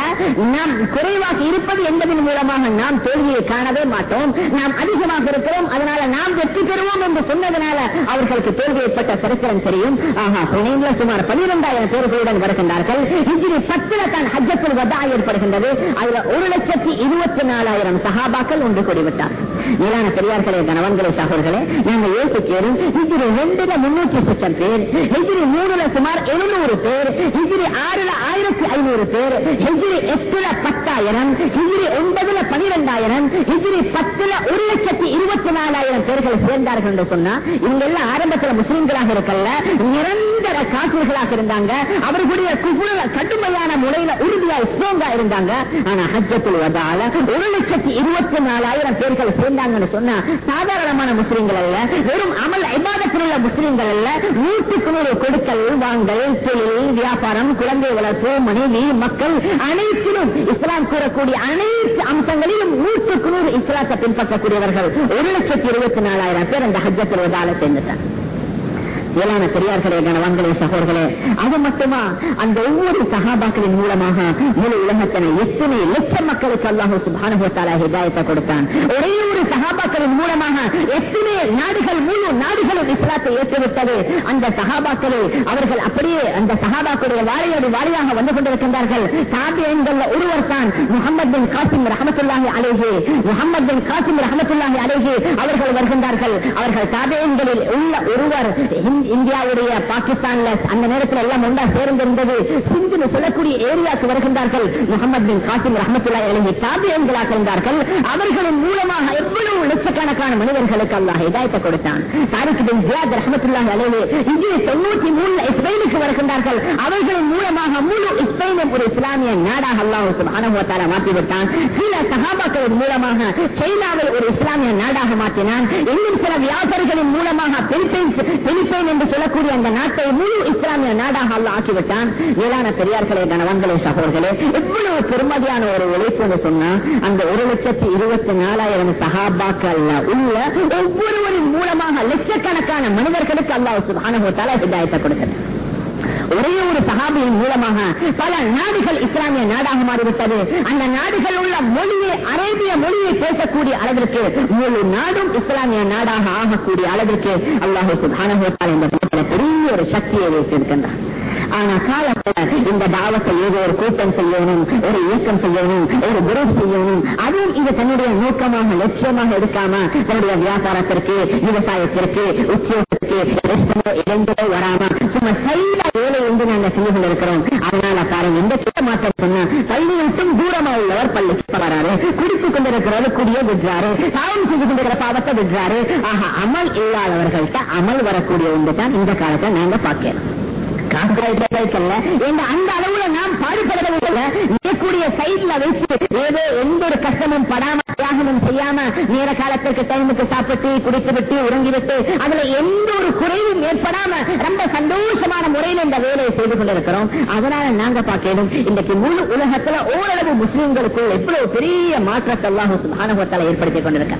நாம் குறைவாக இருப்பது என்பதன் மூலமாக நாம் தோல்வியை காணவே மாட்டோம். நாம் அதிகமாக இருக்கிறோம். அதனால நாம் வெற்றி பெறுவோம் என்று சொன்ன சொன்னதனால அவர்களுக்கு தோல்வி ஏற்பட்ட சரித்திரம் தெரியும். ஆஹா புனேன்ல சுமார் பனிரெண்டாயிரம் பேர்களுடன் வருகின்றார்கள். இதில் பத்துல தான் ஹஜ்ஜத்தில் வதா ஏற்படுகின்றது. அதுல ஒரு லட்சத்தி இருபத்தி நாலாயிரம் சகாபாக்கள் ஒன்று கூடிவிட்டார். மேலான பெரியார்களே கணவன்களே சகோர்களே நாங்கள் யோசிக்கிறோம் இதில் ரெண்டுல முன்னூற்றி சுற்றம் பேர் ஹிஜ்ரி மூணுல சுமார் எழுநூறு பேர் ஹிஜ்ரி ஆறுல ஆயிரத்தி ஐநூறு பேர் ஹிஜ்ரி எட்டுல பத்தாயிரம் ஹிஜ்ரி ஒன்பதுல பனிரெண்டாயிரம் ஹிஜ்ரி பத்துல ஒரு லட்சத்தி இருபத்தி நாலாயிரம் பேர்கள் சேர்ந்தார்கள் என்று சொன்னா இவங்க எல்லாம் ஆரம்பத்தில் முஸ்லீம்களாக இருக்கல்ல நிரந்தர காசர்களாக இருந்தாங்க. அவர்களுடைய குபுல கடுமையான முறையில உறுதியா ஸ்ட்ராங்கா இருந்தாங்க. ஆனா ஹஜ்ஜத்துல் வதால ஒரு லட்சத்தி இருபத்தி நாலாயிரம் பேர்கள் சேர்ந்தாங்கன்னு சொன்னா சாதாரணமான முஸ்லீம்கள் அல்ல. வெறும் அமல் இபாதத்தில் உள்ள முஸ்லிம்கள் அல்ல. நூற்றுக்கு நூறு கொடுக்கல் வாங்கல் தொழில் வியாபாரம் குழந்தை வளர்ப்பு மனைவி மக்கள் அனைத்திலும் இஸ்லாம் கூறக்கூடிய அனைத்து அம்சங்களிலும் நூற்றுக்கு நூறு இஸ்லாத்தை பின்பற்றக்கூடியவர்கள் ஒரு லட்சத்தி இருபத்தி நாலாயிரம் பேர் அந்த ஹஜ்ஜத்தில் வதால சேர்ந்துட்டாங்க. மேலான பெரியார்களே கனவான்களே சகோர்களே அது மட்டுமா? அந்த ஒவ்வொரு சகாபாக்களின் மூலமாக முழு உலகத்தினை எத்தனை லட்சம் மக்களுக்கு அல்லாஹு சுபானுபத்தால ஹிதாயத்தை கொடுத்தான். ஒரே ஒரு சகாபாக்களின் மூலமாக எத்தனை நாடுகள் முழு நாடுகளும் இஸ்லாத்தை ஏற்றுவிட்டது அந்த சகாபாக்களை அவர்கள் அப்படியே அந்த சகாபாக்களுடைய வாழையோடு வாழையாக வந்து கொண்டிருக்கின்றார்கள். தாபியன்கள் ஒருவர் தான் முகமது பின் காசிம் ரஹமத்துல்லாஹி அலேஹி. முகமது பின் காசிம் ரஹமத்துல்லாஹி அலேஹி அவர்கள் வருகின்றார்கள். அவர்கள் தாபியன்களில் உள்ள ஒருவர் ஹிந்தி இந்தியாவுடைய பாகிஸ்தான்ல அந்த நேரத்தில் எல்லாம் ஒன்றா சேர்ந்திருந்தது. சிந்து சொல்லக்கூடிய ஏரியாவுக்கு வருகின்றார்கள். முகமது பின் காசிம் ரஹமத்துல்லா எழுதி தாபியங்களாக இருந்தார்கள். அவர்களின் மூலமாக எவ்வளவு லட்சக்கணக்கான மனிதர்களுக்கு அல்லாஹ் இதாயத்தை கொடுத்தான். தாரிக் பின் ஜியாத் ரஹமத்துல்லா அலைஹி இது தொண்ணூத்தி மூணுல இஸ்ரேலுக்கு வருகின்றார்கள். அவர்களின் மூலமாக முழு இஸ்ரேலும் ஒரு இஸ்லாமிய நாடாக அல்லாஹ் அனுபவத்தால மாற்றிவிட்டான். சில சகாபாக்களின் மூலமாக சைனாவை ஒரு இஸ்லாமிய நாடாக மாற்றினான். இன்னும் சில வியாபாரிகளின் மூலமாக பிலிப்பைன்ஸ் பிலிப்பைன் என்று சொல்லக்கூடிய அந்த நாட்டை முழு இஸ்லாமிய நாடாக அல்ல ஆக்கிவிட்டான். ஏழான பெரியார்களே கணவன்களே சகோதர்களே எவ்வளவு பெருமதியான ஒரு உழைப்பு சொன்னா அந்த ஒரு லட்சத்தி இருபத்தி நாலாயிரம் சகாபாக்கள் உள்ள ஒவ்வொருவரின் மூலமாக லட்சக்கணக்கான மனிதர்களுக்கு அல்லாஹ் சுபானுபத்தால ஹிதாயத்தை கொடுத்தது ஒரே ஒரு சகாபியின் மூலமாக பல நாடுகள் இஸ்லாமிய நாடாக மாறிவிட்டது. அந்த நாடுகள் உள்ள மொழியை அரேபிய மொழியை பேசக்கூடிய அளவிற்கு முழு நாடும் இஸ்லாமிய நாடாக ஆகக்கூடிய அளவிற்கு அல்லாஹூ சுபானுபத்தால் இந்த பெரிய ஒரு சக்தியை வைத்திருக்கின்றார் ஆனா காலத்துல இந்த தாவத்தை ஏதோ ஒரு கூட்டம் செய்யணும் ஒரு இயக்கம் செய்யணும் ஒரு குரூப் செய்யணும் அதுவும் இது தன்னுடைய நோக்கமாக லட்சியமாக எடுக்காம தன்னுடைய வியாபாரத்திற்கு விவசாயத்திற்கு உத்தியோகத்திற்கு ரெஸ்டோ இடங்களோ வராம சும்மா சைடா வேலை என்று கொண்டிருக்கிறோம். அதனால பாருங்க இந்த கிட்ட மாற்றம் சொன்னா பள்ளி விட்டும் தூரமா உள்ளவர் பள்ளிக்கு வராரு குடித்துக் கொண்டிருக்கிறவர் குடிய விடுறாரு. சாயம் செஞ்சு கொண்டிருக்கிற பாவத்தை விடுறாரு. ஆஹா அமல் இல்லாதவர்கள்ட்ட அமல் வரக்கூடிய ஒன்று தான் இந்த காலத்தை நாங்க பார்க்கிறோம். அந்த அளவுல நாம் பாடுபடுறதில்லை நீக்கூடிய சைட்ல வைத்து ஏதோ எந்த ஒரு கஷ்டமும் படாம தியாகமும் செய்யாம நேர காலத்திற்கு டைமுக்கு சாப்பிட்டு குடித்துவிட்டு விட்டு அதுல எந்த ஒரு குறைவும் ஏற்படாம ரொம்ப சந்தோஷமான முறையில் இந்த வேலையை செய்து கொண்டிருக்கிறோம். அதனால நாங்க பார்க்கணும் இன்றைக்கு முழு உலகத்துல ஓரளவு முஸ்லிம்களுக்குள் எவ்வளவு பெரிய மாற்றத்தை அல்லாஹ் ஏற்படுத்தி கொண்டிருக்க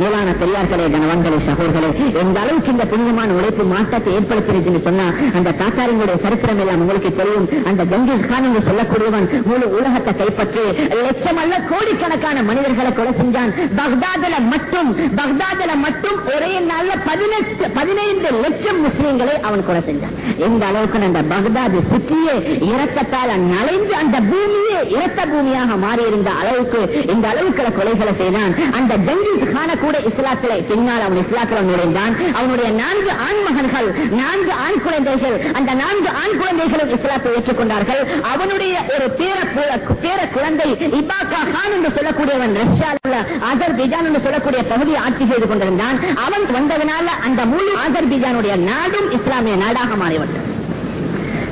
மேலான பெரியார்களே கணவன்களே சகோதரர்களே எந்த அளவுக்கு இந்த புனிதமான உழைப்பு மாற்றத்தை ஏற்படுத்திருச்சுன்னு சொன்னா அந்த தாத்தாரிங்களுடைய சரித்திரம் எல்லாம் உங்களுக்கு தெரியும். அந்த கங்கீஸ் கான் என்று சொல்லக்கூடியவன் முழு உலகத்தை கைப்பற்றி லட்சம் அல்ல கோடிக்கணக்கான மனிதர்களை கொலை செஞ்சான். பக்தாதுல மட்டும் பக்தாதுல மட்டும் ஒரே நாள்ல பதினெட்டு பதினைந்து லட்சம் முஸ்லீம்களை அவன் கொலை செஞ்சான். எந்த அளவுக்கு அந்த பக்தாது சுற்றியே இரக்கத்தால் நலைந்து அந்த பூமியே இரத்த பூமியாக மாறியிருந்த அளவுக்கு இந்த அளவுக்கு கொலைகளை செய்தான். அந்த கங்கீஸ் கான கூட இஸ்லாத்திலே பின்னால் அவன் இஸ்லாத்தில் நுழைந்தான். அவனுடைய நான்கு ஆண் மகன்கள் நான்கு ஆண் குழந்தைகள் அந்த நான்கு ஆண் குழந்தைகளும் இஸ்லாத்தை ஏற்றுக்கொண்டார்கள். அவனுடைய ஒரு பேர பேர குழந்தை இபாக்கா கான் என்று சொல்லக்கூடியவன் ரஷ்யாவில் உள்ள அசர்பைஜான் என்று சொல்லக்கூடிய பகுதியை ஆட்சி செய்து கொண்டிருந்தான். அவன் வந்ததனால அந்த முழு அசர்பைஜானுடைய நாடும் இஸ்லாமிய நாடாக மாறிவிட்டது.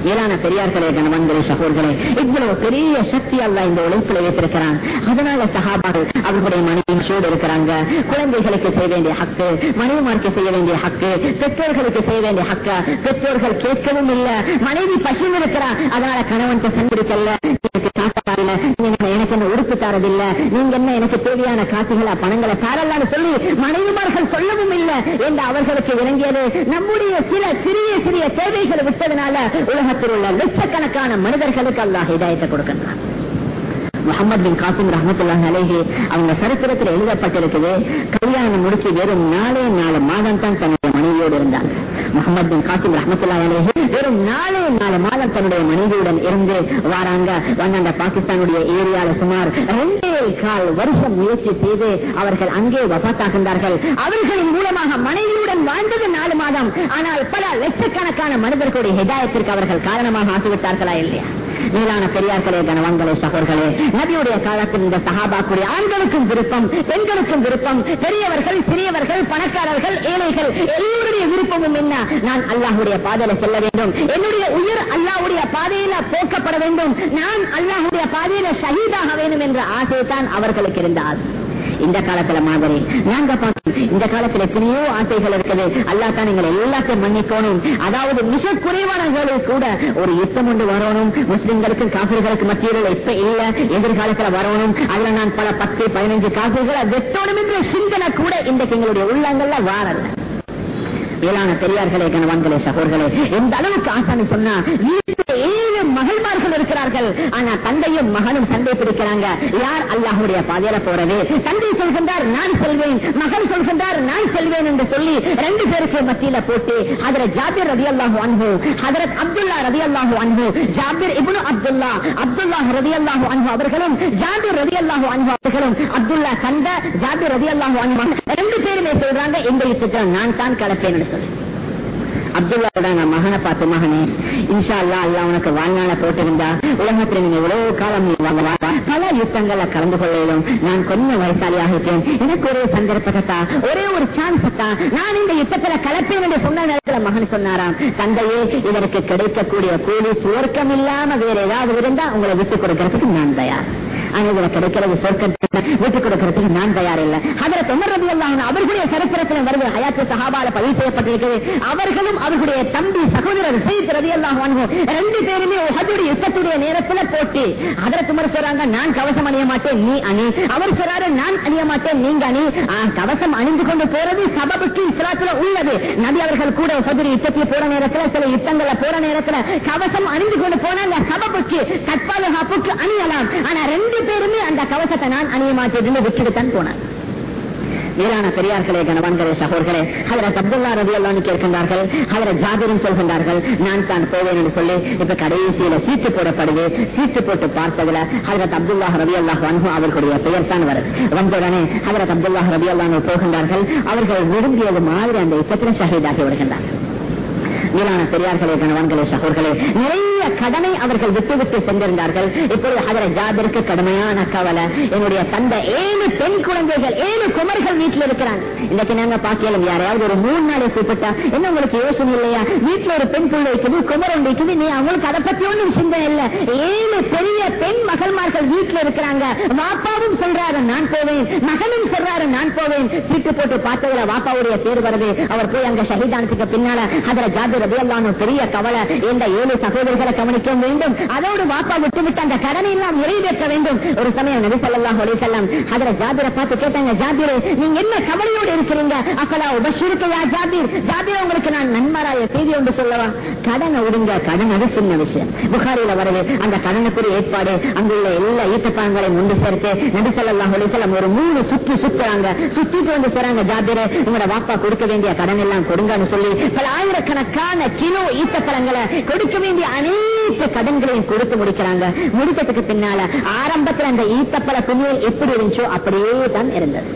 மேலான பெரியார்களே கணவன்களே சகோர்களே இவ்வளவு பெரிய சக்தி அல்ல இந்த உழைப்பில் வைத்திருக்கிறான். அதனால சகாபாக்கள் அவர்களுடைய மனைவியின் சூடு இருக்கிறாங்க. குழந்தைகளுக்கு செய்ய வேண்டிய ஹக்கு மனைவிமார்க்கு செய்ய வேண்டிய ஹக்கு பெற்றோர்களுக்கு செய்ய வேண்டிய ஹக்க? பெற்றோர்கள் கேட்கவும் இல்ல மனைவி பசுவும் இருக்கிறான் அதனால கணவன் சந்திரிக்கல்ல எனக்கு நீங்க எனக்கு என்ன உறுப்பு தாரதில்ல? நீங்க என்ன எனக்கு தேவையான காசுகளை பணங்களை தாரலான்னு சொல்லி மனைவிமார்கள் சொல்லவும் இல்லை. என்று அவர்களுக்கு விளங்கியது. நம்முடைய சில சிறிய சிறிய தேவைகளை விட்டதுனால உலகத்தில் உள்ள லட்சக்கணக்கான மனிதர்களுக்கு அல்லாஹ் ஹிதாயத்தை கொடுக்கின்றான். முகமது பின் காசிம் ரஹமத்துல்லா அலேஹி அவங்க சரித்திரத்தில் எழுதப்பட்டிருக்குது. கல்யாணம் முடிச்சு வெறும் நாலே நாலு மாதம் தான் தன்னுடைய மனைவியோடு இருந்தாங்க. முகமது பின் காசிம் ரஹமத்துல்லா அலேஹி வெறும் நாலே நாலு மாதம் தன்னுடைய மனைவியுடன் இருந்து வாராங்க. வந்து அந்த பாகிஸ்தானுடைய ஏரியால சுமார் ரெண்டே கால் வருஷம் முயற்சி செய்து அவர்கள் அங்கே வபாத்தாகின்றார்கள். அவர்களின் மூலமாக மனைவியுடன் வாழ்ந்தது நாலு மாதம். ஆனால் பல லட்சக்கணக்கான மனிதர்களுடைய ஹிதாயத்திற்கு அவர்கள் காரணமாக ஆகிவிட்டார்களா இல்லையா? மேலான பெரியார்களே கனவான்களே சகோர்களே நபியுடைய காலத்தில் இந்த சகாபாக்குடைய ஆண்களுக்கும் விருப்பம் பெண்களுக்கும் விருப்பம் பெரியவர்கள் சிறியவர்கள் பணக்காரர்கள் ஏழைகள் எல்லோருடைய விருப்பமும் என்ன? நான் அல்லாஹுடைய பாதையில செல்ல வேண்டும். என்னுடைய உயிர் அல்லாவுடைய பாதையில போக்கப்பட வேண்டும். நான் அல்லாஹுடைய பாதையில ஷஹீதாக வேண்டும் என்ற ஆசை தான் அவர்களுக்கு இருந்த ஆசை இந்த காலத்துல மாதிரி நாங்க பார்க்கணும். இந்த காலத்துல எத்தனையோ ஆசைகள் இருக்குது. அல்லா தான் எங்களை எல்லாத்தையும் மன்னிக்கணும். அதாவது மிக குறைவானவர்களுக்கு கூட ஒரு யுத்தம் ஒன்று வரணும். முஸ்லிம்களுக்கும் காப்பீர்களுக்கு மத்தியில் இப்ப இல்ல எதிர்காலத்துல வரணும். அதுல நான் பல பத்து பதினஞ்சு காப்பீர்கள் வெட்டணும் என்ற சிந்தனை கூட இன்றைக்கு எங்களுடைய உள்ளங்கள்ல வாரல்ல மேலான பெரியார்களே கணவான்களே சகோர்களே எந்த அளவுக்கு ஆசாமி சொன்னா மகிழ்மார்கள் இருக்கிறார்கள். ஆனா தந்தையும் மகனும் சண்டை பிடிக்கிறாங்க. யார் அல்லாஹுடைய பாதையில போறது? தந்தை சொல்கின்றார் நான் செல்வேன். மகன் சொல்கின்றார் நான் செல்வேன் என்று சொல்லி ரெண்டு பேருக்கு மத்தியில போட்டு அதில் ஜாபிர் ரதி அல்லாஹு அன்பு ஹதரத் அப்துல்லா ரதி அல்லாஹு அன்பு ஜாபிர் இபுனு அப்துல்லா அப்துல்லா ரதி அல்லாஹு அன்பு அவர்களும் ஜாபிர் ரதி அல்லாஹு அன்பு அவர்களும் அப்துல்லா கண்ட ஜாபிர் ரதி அல்லாஹு அன்பு ரெண்டு பேருமே சொல்றாங்க இந்த யுத்தத்தில் நான் தான் கலப்பேன் என்று சொல்லி. அப்துல்லாவோட நான் மகனை பார்த்து மகனே இன்ஷா அல்லா அல்லா உனக்கு வாழ்நாள போட்டிருந்தா உலகத்தில் நீங்க இவ்வளவு காலம் நீ பல யுத்தங்கள்ல கலந்து கொள்ளையிலும் நான் கொஞ்சம் வயசாளியாக இருக்கேன். எனக்கு ஒரே சந்தர்ப்பத்தா ஒரே ஒரு சான்ஸ் தான் நான் இந்த யுத்தத்துல கலப்பேன் என்று சொன்ன நேரத்தில் மகன் சொன்னாராம் தந்தையே இதற்கு கிடைக்கக்கூடிய கூலி சுவர்க்கம் இல்லாம வேற ஏதாவது இருந்தா உங்களை விட்டுக் கொடுக்கறதுக்கு நான் தயார். ஆனா இதுல கிடைக்கிறது சொர்க்கத்தை விட்டுக் கொடுக்கிறதுக்கு நான் தயார் இல்லை அதில் தொண்டர் ரவி அவர்களுடைய சரித்திரத்தில் வருவது ஹயாத்து சஹாபால பதிவு செய்யப்பட்டிருக்கிறது. அவர்களும் அவர்களுடைய தம்பி சகோதரர் செய்த் ரவி அல்லாஹ் ரெண்டு பேருமே உகதுடைய யுத்தத்துடைய நேரத்தில் போட்டி. அதில் துமர் சொல்றாங்க நான் கவசம் அணிய மாட்டேன் நீ அணி. அவர் சொல்றாரு நான் அணிய மாட்டேன் நீங்க அணி. கவசம் அணிந்து கொண்டு போறது சபபுக்கு இஸ்லாத்துல உள்ளது. நபி அவர்கள் கூட உகதுடைய யுத்தத்தில் போற நேரத்தில் சில யுத்தங்களை போற நேரத்தில் கவசம் அணிந்து கொண்டு போனாங்க சபபுக்கு தற்பாதுகாப்புக்கு அணியலாம். ஆனா ரெண்டு பேருமே அந்த கவசத்தை நான் அணிய மாட்டேன் விட்டுடுத்தான் போனான் போனார். மேலான பெரியார்களே கணவான்களே சகோர்களே அதில் அப்துல்லா ரவி அல்லான்னு கேட்கின்றார்கள் அதில் ஜாபிரும் சொல்கின்றார்கள் நான் தான் போவேன் என்று சொல்லி இப்ப கடைசியில சீட்டு போடப்படுது. சீட்டு போட்டு பார்த்ததுல ஹதரத் அப்துல்லா ரவி அல்லாஹ் அன்பு அவர்களுடைய பெயர் தான் வருது. வந்தவுடனே ஹதரத் அப்துல்லா ரவி அல்லான்னு போகின்றார்கள். அவர்கள் விரும்பியது மாதிரி அந்த யுத்தத்தில் ஷஹீதாகி விடுகின்றார்கள். மேலான பெரியார்களே கணவான்களே சகோர்களே நிறைய கடனை அவர்கள் விட்டு விட்டு சென்றிருந்தார்கள். இப்பொழுது அதில் ஜாபிற்கு கடுமையான கவலை. என்னுடைய தந்தை ஏழு பெண் குழந்தைகள் ஏழு குமர்கள் வீட்டில் இருக்கிறான். இன்னைக்கு நாங்க பார்க்கலாம் யாரையாவது ஒரு மூணு நாளை கூப்பிட்டா என்ன உங்களுக்கு யோசனை இல்லையா? வீட்டுல ஒரு பெண் பிள்ளை இருக்குது குமரம் இருக்குது நீ அவங்களுக்கு அதை பத்தி ஒன்றும் சிந்தனை இல்ல. ஏழு பெரிய பெண் மகள்மார்கள் வீட்டுல இருக்கிறாங்க. வாப்பாவும் சொல்றாரு நான் போவேன். மகனும் சொல்றாரு நான் போவேன். சீட்டு போட்டு பார்த்ததுல வாப்பாவுடைய பேர் வருது. அவர் போய் அங்க ஷஹீதானத்துக்கு பின்னால அதுல ஜாபிர் ரபியல்லான்னு பெரிய கவலை. இந்த ஏழு சகோதரிகளை கவனிக்க வேண்டும். அதோடு வாப்பா விட்டுவிட்டு அந்த கடனை எல்லாம் நிறைவேற்ற வேண்டும். ஒரு சமயம் நபி சொல்லலாம் ஒரே வஸல்லம் அதுல ஜாபிரை பார்த்து கேட்டாங்க ஜாபிரே நீங்க என்ன கவலையோடு இருக்கிறீங்க? அப்பலா உபசூருக்கையா ஜாபீர். ஜாபீர் உங்களுக்கு நான் நன்மாராய செய்தி ஒன்று சொல்லவா? கடனை விடுங்க கடன் அது சின்ன விஷயம். புகாரில வரவு அந்த கடனுக்குரிய ஏற்பாடு அங்குள்ள எல்லா ஈட்டப்பாங்களையும் ஒன்று சேர்த்து நபி சொல்லலாம் ஒரே செல்லம் ஒரு மூணு சுற்றி சுத்துறாங்க. சுத்திட்டு வந்து சொல்றாங்க ஜாபீரே உங்களோட வாப்பா கொடுக்க வேண்டிய கடன் எல்லாம் கொடுங்கன்னு சொல்லி பல ஆயிரக்கணக்கான கிலோ ஈட்டப்பழங்களை கொடுக்க வேண்டிய அனைத்து கடன்களையும் கொடுத்து முடிக்கிறாங்க. முடித்ததுக்கு பின்னால ஆரம்பத்தில் அந்த ஈத்தப்பல புண்ணியம் எப்படி இருந்துச்சோ அப்படியே தான் இருந்தது.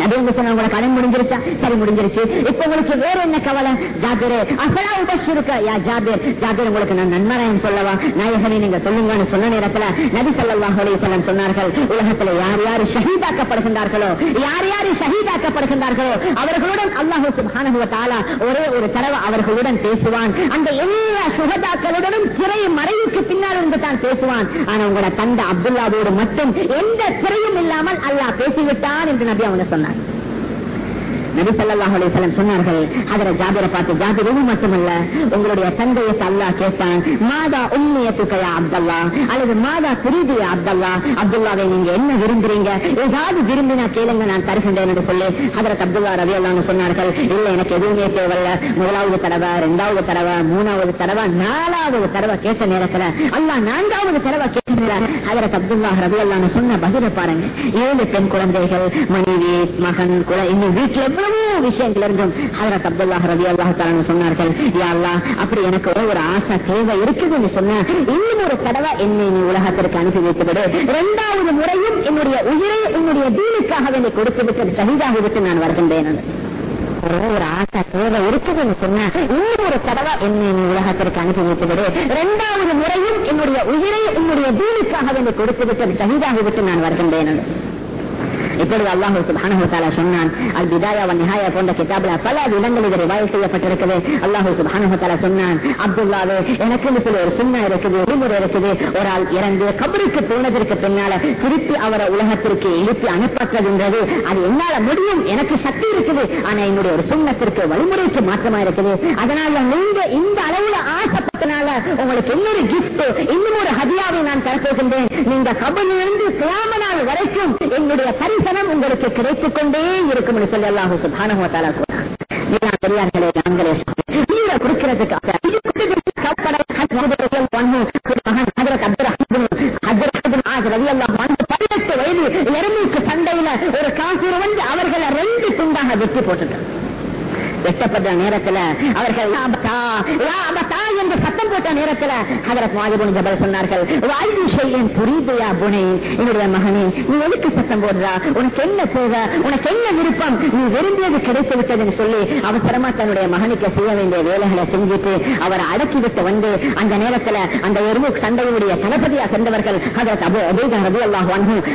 நபி வந்து சொன்ன உங்களோட கடன் முடிஞ்சிருச்சா? சரி முடிஞ்சிருச்சு. இப்ப உங்களுக்கு வேற என்ன கவலை? ஜாபிர் அசலா உபஸ்ருக்க யா ஜாபிர் ஜாபிர் உங்களுக்கு நான் நன்மராயம் சொல்லவா? நாயகனை நீங்க சொல்லுங்கன்னு சொன்ன நேரத்துல நபி ஸல்லல்லாஹு அலைஹி வஸல்லம் சொன்னார்கள் உலகத்துல யார் யார் ஷஹீதாக்கப்படுகின்றார்களோ யார் யார் ஷஹீதாக்கப்படுகின்றார்களோ அவர்களுடன் அல்லாஹ் சுப்ஹானஹு வ தஆலா ஒரே ஒரு தடவை அவர்களுடன் பேசுவான். அந்த எல்லா சுகதாக்களுடனும் சிறை மறைவுக்கு பின்னால் இருந்து தான் பேசுவான். ஆனா உங்களோட தந்தை அப்துல்லாவோடு மட்டும் எந்த சிறையும் இல்லாமல் அல்லாஹ் பேசிவிட்டான் என்று நபி அவங்க சொன்னார் நபி ஸல்லல்லாஹு அலைஹி சொன்னார்கள் அதர ஜாபிர பார்த்து ஜாபிர் இது மட்டுமல்ல உங்களுடைய தந்தையை அல்லா கேட்டான் மாதா உண்மையத்துக்க யா அப்துல்லா? அல்லது மாதா துரிது அப்தல்லா? அப்துல்லாவை நீங்க என்ன விரும்புறீங்க? ஏதாவது விரும்பினா கேளுங்க நான் தருகின்றேன் என்று சொல்லி அதற்கு அப்துல்லா ரவி அல்லான்னு சொன்னார்கள் இல்ல எனக்கு எதுவுமே தேவையில்ல. முதலாவது தடவை இரண்டாவது தடவை மூணாவது தடவை நாலாவது தடவை கேட்ட நேரத்துல அல்லா நான்காவது தடவை அப்துல்லா சொன்ன பதில பாருங்க. ஏழு பெண் குழந்தைகள் மனைவி மகன் குழந்தை இன்னும் வீட்டுல எவ்வளவோ விஷயங்கள் இருந்தும் அதற்கு அப்துல்லா ரவி அல்லாஹ் சொன்னார்கள் யா அப்படி எனக்கு ஒரு ஆசை தேவை இருக்குதுன்னு சொன்ன இன்னும் ஒரு தடவை என்னை நீ உலகத்திற்கு அனுப்பி வைத்துவிடு. இரண்டாவது முறையும் என்னுடைய உயிரை என்னுடைய தீனுக்காக வேண்டி கொடுத்து விட்டு சகிதாக விட்டு நான் வருகின்றேன். ஒரே ஒரு ஆசை தேவை இருக்குதுன்னு சொன்ன இன்னும் ஒரு தடவை என்னை நீ உலகத்திற்கு அனுப்பி வைத்துவிடு. இரண்டாவது முறையும் என்னுடைய உயிரை உன்னுடைய தீனுக்காக வேண்டி கொடுத்து விட்டு சகிதாகிவிட்டு நான் வருகின்றேன். இப்படி அல்லாஹு சுப்ஹானஹு சொன்னான் அல் பிதாயா நிஹாயா போன்ற கிதாபில் பல இடங்கள் இது ரிவாய் செய்யப்பட்டிருக்குது அல்லாஹு சுப்ஹானஹு சொன்னான் அப்துல்லாவே எனக்கு சில ஒரு சுண்ணா இருக்குது விடுமுறை இருக்குது. ஒரு ஆள் இறந்து கபருக்கு போனதற்கு பின்னால திருப்பி அவரை உலகத்திற்கு எழுப்பி அனுப்பப்படுகின்றது. அது என்னால முடியும் எனக்கு சக்தி இருக்குது. ஆனா என்னுடைய ஒரு சுண்ணத்திற்கு வழிமுறைக்கு மாற்றமா இருக்குது. அதனால நீங்க இந்த அளவுல ஆசைப்பட்டனால உங்களுக்கு இன்னொரு கிஃப்ட் இன்னும் ஒரு ஹதியாவை நான் தரப்போகின்றேன். நீங்க கபலிலிருந்து கிராம நாள் வரைக்கும் என்னுடைய தரிசனம் உங்களுக்கு கிடைத்துக் கொண்டே இருக்கும் என்று சொல்லி அல்லாஹு நீங்க பெரியார்களே நாங்களே நீங்க கொடுக்கிறதுக்கு பதினெட்டு வயது எறும்புக்கு சண்டையில ஒரு காசூர் வந்து அவர்களை ரெண்டு துண்டாக வெட்டி போட்டுட்டார் வெட்டப்பட்ட நேரத்துல அவர்கள் பார்த்த நேரத்தில் நேரத்துல ஜபல் சொன்னார்கள் வாழ்வு செய்யும் புரியுதையா புனை? என்னுடைய மகனே நீ எதுக்கு சத்தம் போடுறா. உனக்கு என்ன தேவை? உனக்கு என்ன விருப்பம்? நீ விரும்பியது கிடைத்து விட்டதுன்னு சொல்லி அவசரமா தன்னுடைய மகனுக்கு செய்ய வேண்டிய வேலைகளை செஞ்சுட்டு அவர் அடக்கிவிட்டு வந்து அந்த நேரத்துல அந்த எருவு சண்டையுடைய தளபதியா சென்றவர்கள் அதற்கு அபு அபேதா ரபி அல்லாஹ்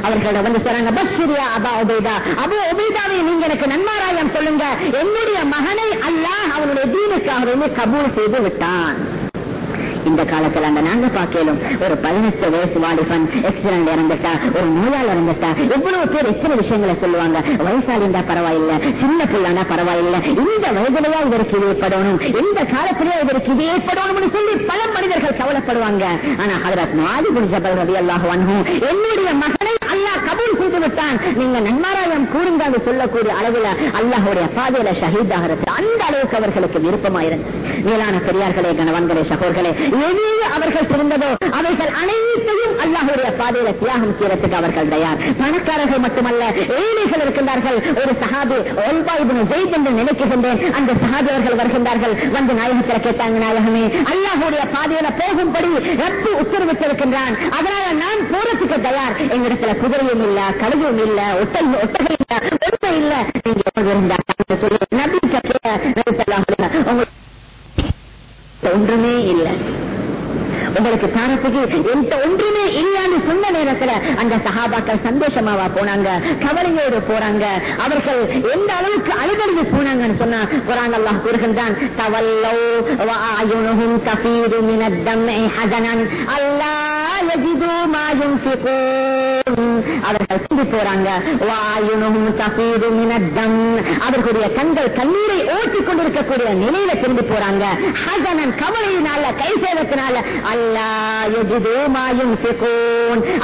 அவர்களிடம் வந்து சொல்றாங்க பஷ்ரியா அபா உபேதா. அபு உபேதாவை நீங்க எனக்கு நன்மாராயம் சொல்லுங்க. என்னுடைய மகனை அல்லாஹ் அவனுடைய தீனுக்காக கபூல் செய்து விட்டான். இந்த காலத்துல அந்த நாங்க பார்க்கலும் ஒரு பதினெட்டு வயசு வாலிபன் எக்ஸிடென்ட் இறந்துட்டா ஒரு நோயால் இறந்துட்டா எவ்வளவு பேர் எத்தனை விஷயங்களை சொல்லுவாங்க? வயசாளி இருந்தா பரவாயில்ல சின்ன பிள்ளைனா பரவாயில்ல இந்த வயதுலயா இதற்கு இதேப்படணும் இந்த காலத்திலேயே இதற்கு இது சொல்லி பல மனிதர்கள் கவலைப்படுவாங்க. ஆனா ஹதரத் மாலிபுல் ஜபல் ரவி அல்லாஹ் என்னுடைய மகனை அல்லாஹ் கபூல் செய்து விட்டான். நீங்க நன்மாராயம் கூறுங்க என்று சொல்லக்கூடிய அளவுல அல்லாஹுடைய பாதையில ஷஹீதாகிறது அந்த அளவுக்கு அவர்களுக்கு விருப்பமாயிருந்தது மேலான பெரியார்களே கணவன்களே சகோர்களே எது அவர்கள் திருந்ததோ அவைகள் அனைத்தையும் அல்லாஹுடைய பாதையில தியாகம் செய்யறதுக்கு அவர்கள் தயார். பணக்காரர்கள் மட்டுமல்ல ஏழைகள் இருக்கின்றார்கள். ஒரு சஹாபி ஒல்பாய்புன் ஜெயித் என்று நினைக்கின்றேன். அந்த சஹாபி அவர்கள் வருகின்றார்கள். வந்து நாயகத்தில் கேட்டாங்க நாயகமே அல்லாஹுடைய பாதையில போகும்படி ரத்து உத்தரவிட்டிருக்கின்றான். அதனால நான் போறதுக்கு தயார். எங்களிடத்துல குதிரையும் இல்ல கழுகும் இல்ல ஒட்டல் ஒட்டகை இல்ல ஒட்டை இல்ல. நீங்க எவ்வளவு இருந்தா சொல்லி நபி உங்களுக்கு ஒன்றுமே இல்லை. உங்களுக்கு தாரத்துக்கு எந்த ஒன்றுமே இல்லையான்னு சொன்ன நேரத்துல அந்த சகாபாக்கள் சந்தோஷமாவா போனாங்க? கவலையோடு போறாங்க. அவர்கள் எந்த அளவுக்கு அழுதழுது போனாங்கன்னு சொன்னா குரான் அல்லாஹ் கூறுகின்றான் தவல்லோ மினத்தம்மை யஜிது மாயும் அவர்கள் திரும்பி போறாங்க வாயுனும் தபீரு மினத்தம் அவர்களுடைய கண்கள் கண்ணீரை ஓட்டிக் கொண்டிருக்கக்கூடிய நிலையில திரும்பி போறாங்க. ஹசனன் கவலையினால கை சேதத்தினால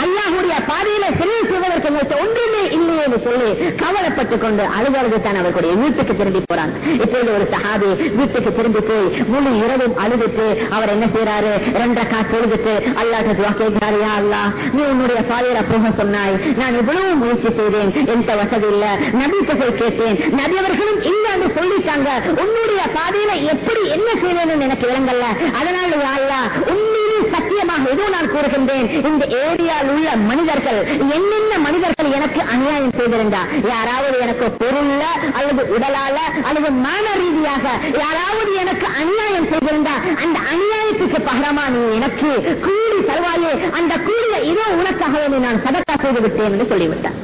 அல்லாஹுடைய பாதையில செல்வி செய்வதற்கு ஒன்றுமே இல்லையே என்று சொல்லி கவலைப்பட்டுக் கொண்டு அழுதழுதுதான் அவர்களுடைய வீட்டுக்கு திரும்பி போறாங்க. இப்பொழுது ஒரு சஹாபி வீட்டுக்கு திரும்பி போய் முழு இரவும் அழுதுட்டு அவர் என்ன செய்யறாரு ரெண்டரை காசு எழுதிட்டு அல்லாஹ் கேட்கிறாரு யா அல்லா நீ உன்னுடைய பாதையில போக சொன்னாய். நான் இவ்வளவு முயற்சி செய்தேன். எந்த வசதி இல்ல. நபிக்கு போய் கேட்டேன். நபி அவர்களும் இல்லன்னு சொல்லிட்டாங்க. உன்னுடைய பாதையில எப்படி என்ன செய்வேன்னு எனக்கு விளங்கல்ல அதனால யா அல்லாஹ் உண்மையிலே சத்தியமாக எதுவும் ஏதோ நான் கூறுகின்றேன் இந்த ஏரியாவில் உள்ள மனிதர்கள் என்னென்ன மனிதர்கள் எனக்கு அநியாயம் செய்திருந்தா? யாராவது எனக்கு பொருள்ல அல்லது உடலால அல்லது மன ரீதியாக யாராவது எனக்கு அநியாயம் செய்திருந்தா அந்த அநியாயத்துக்கு பகரமா நீ எனக்கு கூலி தருவாயே அந்த கூலியை இதோ உனக்காகவே நான் சதக்கா செய்து விட்டேன் என்று சொல்லிவிட்டான்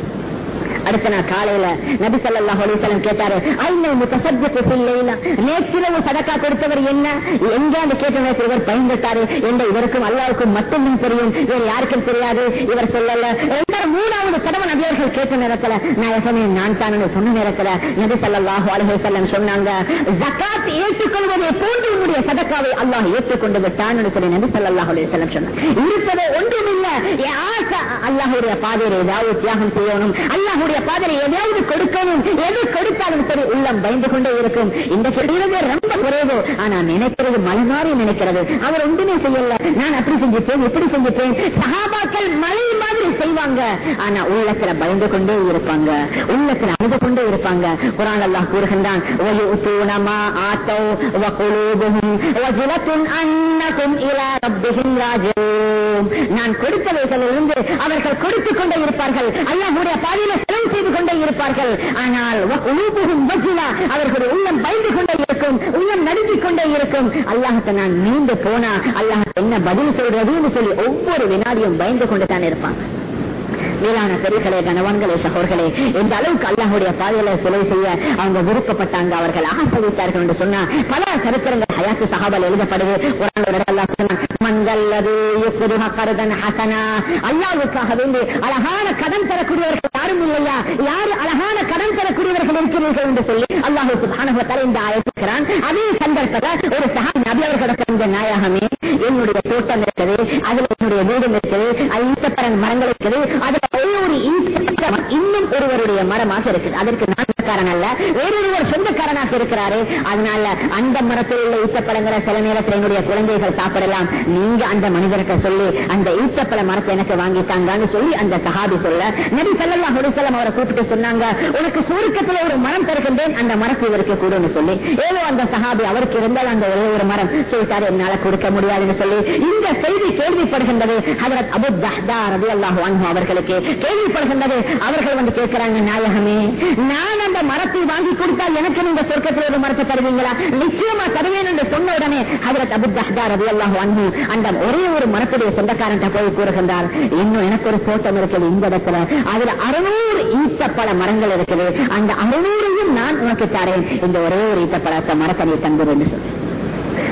அடுத்த நாள் காலையில நபி சொல்லா அலைஹி கேட்டாரு ஐநல் முத்தசத்திக்கு நேற்றிரவு சதக்கா கொடுத்தவர் என்ன? எங்க அந்த கேட்ட நேரத்தில் இவர் பயந்துட்டாரு எந்த இவருக்கும் அல்லாவுக்கும் மட்டும்தான் தெரியும். இவர் யாருக்கும் தெரியாது. இவர் சொல்லல. மூணாவது தடவை நபியர்கள் கேட்ட நேரத்துல நாயகமே நான் தான் சொன்ன நேரத்துல நபி ஸல்லல்லாஹு அலைஹி வஸல்லம் சொன்னாங்க ஜகாத் ஏற்றுக்கொள்வதை போன்று உன்னுடைய சதக்காவை அல்லாஹ் ஏற்றுக்கொண்டு விட்டான் சொல்லி நபி ஸல்லல்லாஹு அலைஹி வஸல்லம் சொன்னார் இருப்பது ஒன்றுமில்ல. அல்லாஹுடைய பாதையில ஏதாவது தியாகம் செய்யணும். அல்லாஹுடைய இந்த எதையாவது கொடுக்கணும் எது கொடுத்தாலும் சரி உள்ளம் பயந்து கொண்டே இருக்கும். இந்த சொல்லுறது ரொம்ப குறைவு. ஆனா நினைக்கிறது மலைமாறி நினைக்கிறது. அவர் ஒன்றுமே செய்யல. நான் அப்படி செஞ்சுட்டேன் இப்படி செஞ்சுட்டேன். சகாபாக்கள் மலை மாதிரி செய்வாங்க. ஆனா உள்ளத்துல பயந்து கொண்டே இருப்பாங்க. உள்ளத்துல அழுது கொண்டே இருப்பாங்க. குரான் அல்லாஹ் கூறுகின்றான் நான் கொடுத்தவைகளிலிருந்து அவர்கள் கொடுத்துக் கொண்டே இருப்பார்கள். ஐயா பாதையில செலவு செய்து கொண்டே இருப்பார்கள். ஆனால் உலூபுகும் வஜிலா அவர்களுடைய உள்ளம் பயந்து கொண்டே இருக்கும் உள்ளம் நடுங்கிக் கொண்டே இருக்கும். அல்லாஹத்தை நான் நீண்டு போனா அல்லாஹ் என்ன பதில் சொல்றதுன்னு சொல்லி ஒவ்வொரு வினாடியும் பயந்து கொண்டு தான் இருப்பாங்க மேலான பெரியகளே கணவான்களே சகோர்களே எந்த அளவுக்கு அல்லாஹுடைய பாதையில சிலை செய்ய அவங்க விருப்பப்பட்டாங்க அவர்கள் ஆசிரித்தார்கள் என்று சொன்னா பல சரித்திரங்கள் ஹயாத்து சகாபால் எழுதப்படுது. குர்ஆன்ல ஒரு மங்கல்லது யுக்ரிஹ வேண்டி அழகான கடன் தரக்கூடியவர்கள் யாரும் இல்லையா? யாரு அழகான கடன் தரக்கூடியவர்கள் இருக்கிறீர்கள் என்று சொல்லி அல்லாஹு சுப்ஹானஹு வ இந்த ஆயத்துக்கிறான் அதே சந்தர்ப்பத்தில் ஒரு சகாபி நபி அவர்களிடம் இந்த நாயகமே என்னுடைய தோட்டம் இருக்குது அதுல என்னுடைய வீடும் இருக்குது ஈட்டப்பரன் மரங்கள் இருக்குது அதுல ஒரே ஒரு இன்னும் ஒருவருடைய மரமாக இருக்குது. அதற்கு நான் சொந்தக்காரன் அல்ல வேறொருவர் சொந்தக்காரனாக இருக்கிறாரு அதனால அந்த மரத்தில் உள்ள ஈட்டப்பழங்களை சில நேரத்தில் என்னுடைய குழந்தைகள் சாப்பிடலாம். நீங்க அந்த மனிதனுக்கு சொல்லி அந்த ஈட்டப்பழ மரத்தை எனக்கு வாங்கிட்டாங்கன்னு சொல்லி அந்த சஹாபி சொல்ல நபி ஸல்லல்லாஹு அலைஹி அவரை கூப்பிட்டு சொன்னாங்க உனக்கு சூருக்கத்தில் ஒரு மரம் தருகின்றேன் அந்த மரத்தை இவருக்கு கூடுன்னு சொல்லி. ஏதோ அந்த சஹாபி அவருக்கு இருந்தால் அந்த ஒரே ஒரு மரம். சொல்லிட்டாரு என்னால கொடுக்க முடியாதுன்னு சொல்லி. இந்த செய்தி கேள்விப்படுகின்றது ஹஜரத் அபு தஹ்தா ரலியல்லாஹு அன்ஹு அவர்களுக்கு. கேள்விப்படுகின்றது அவர்கள் வந்து கேட்கிறாங்க நாயகமே நான் அந்த மரத்தை வாங்கி கொடுத்தால் எனக்கு நீங்க சொர்க்கத்தில் ஒரு மரத்தை தருவீங்களா? நிச்சயமா தருவேன் என்று சொன்ன உடனே ஹஜரத் அபு தஹ்தா ரலியல்லாஹு வாங்கி அந்த ஒரே ஒரு மரத்துடைய சொந்தக்காரன் போய் கூறுகின்றார் இன்னும் எனக்கு ஒரு தோட்டம் இருக்குது இந்த இடத்துல. அதுல அறுநூறு ஈட்டப்பழ மரங்கள் இருக்குது. அந்த அறுநூறையும் நான் உனக்கு தரேன். இந்த ஒரே ஒரு ஈட்டப்பழத்தை மரத்தை நீ தந்துரு என்று சொல்லி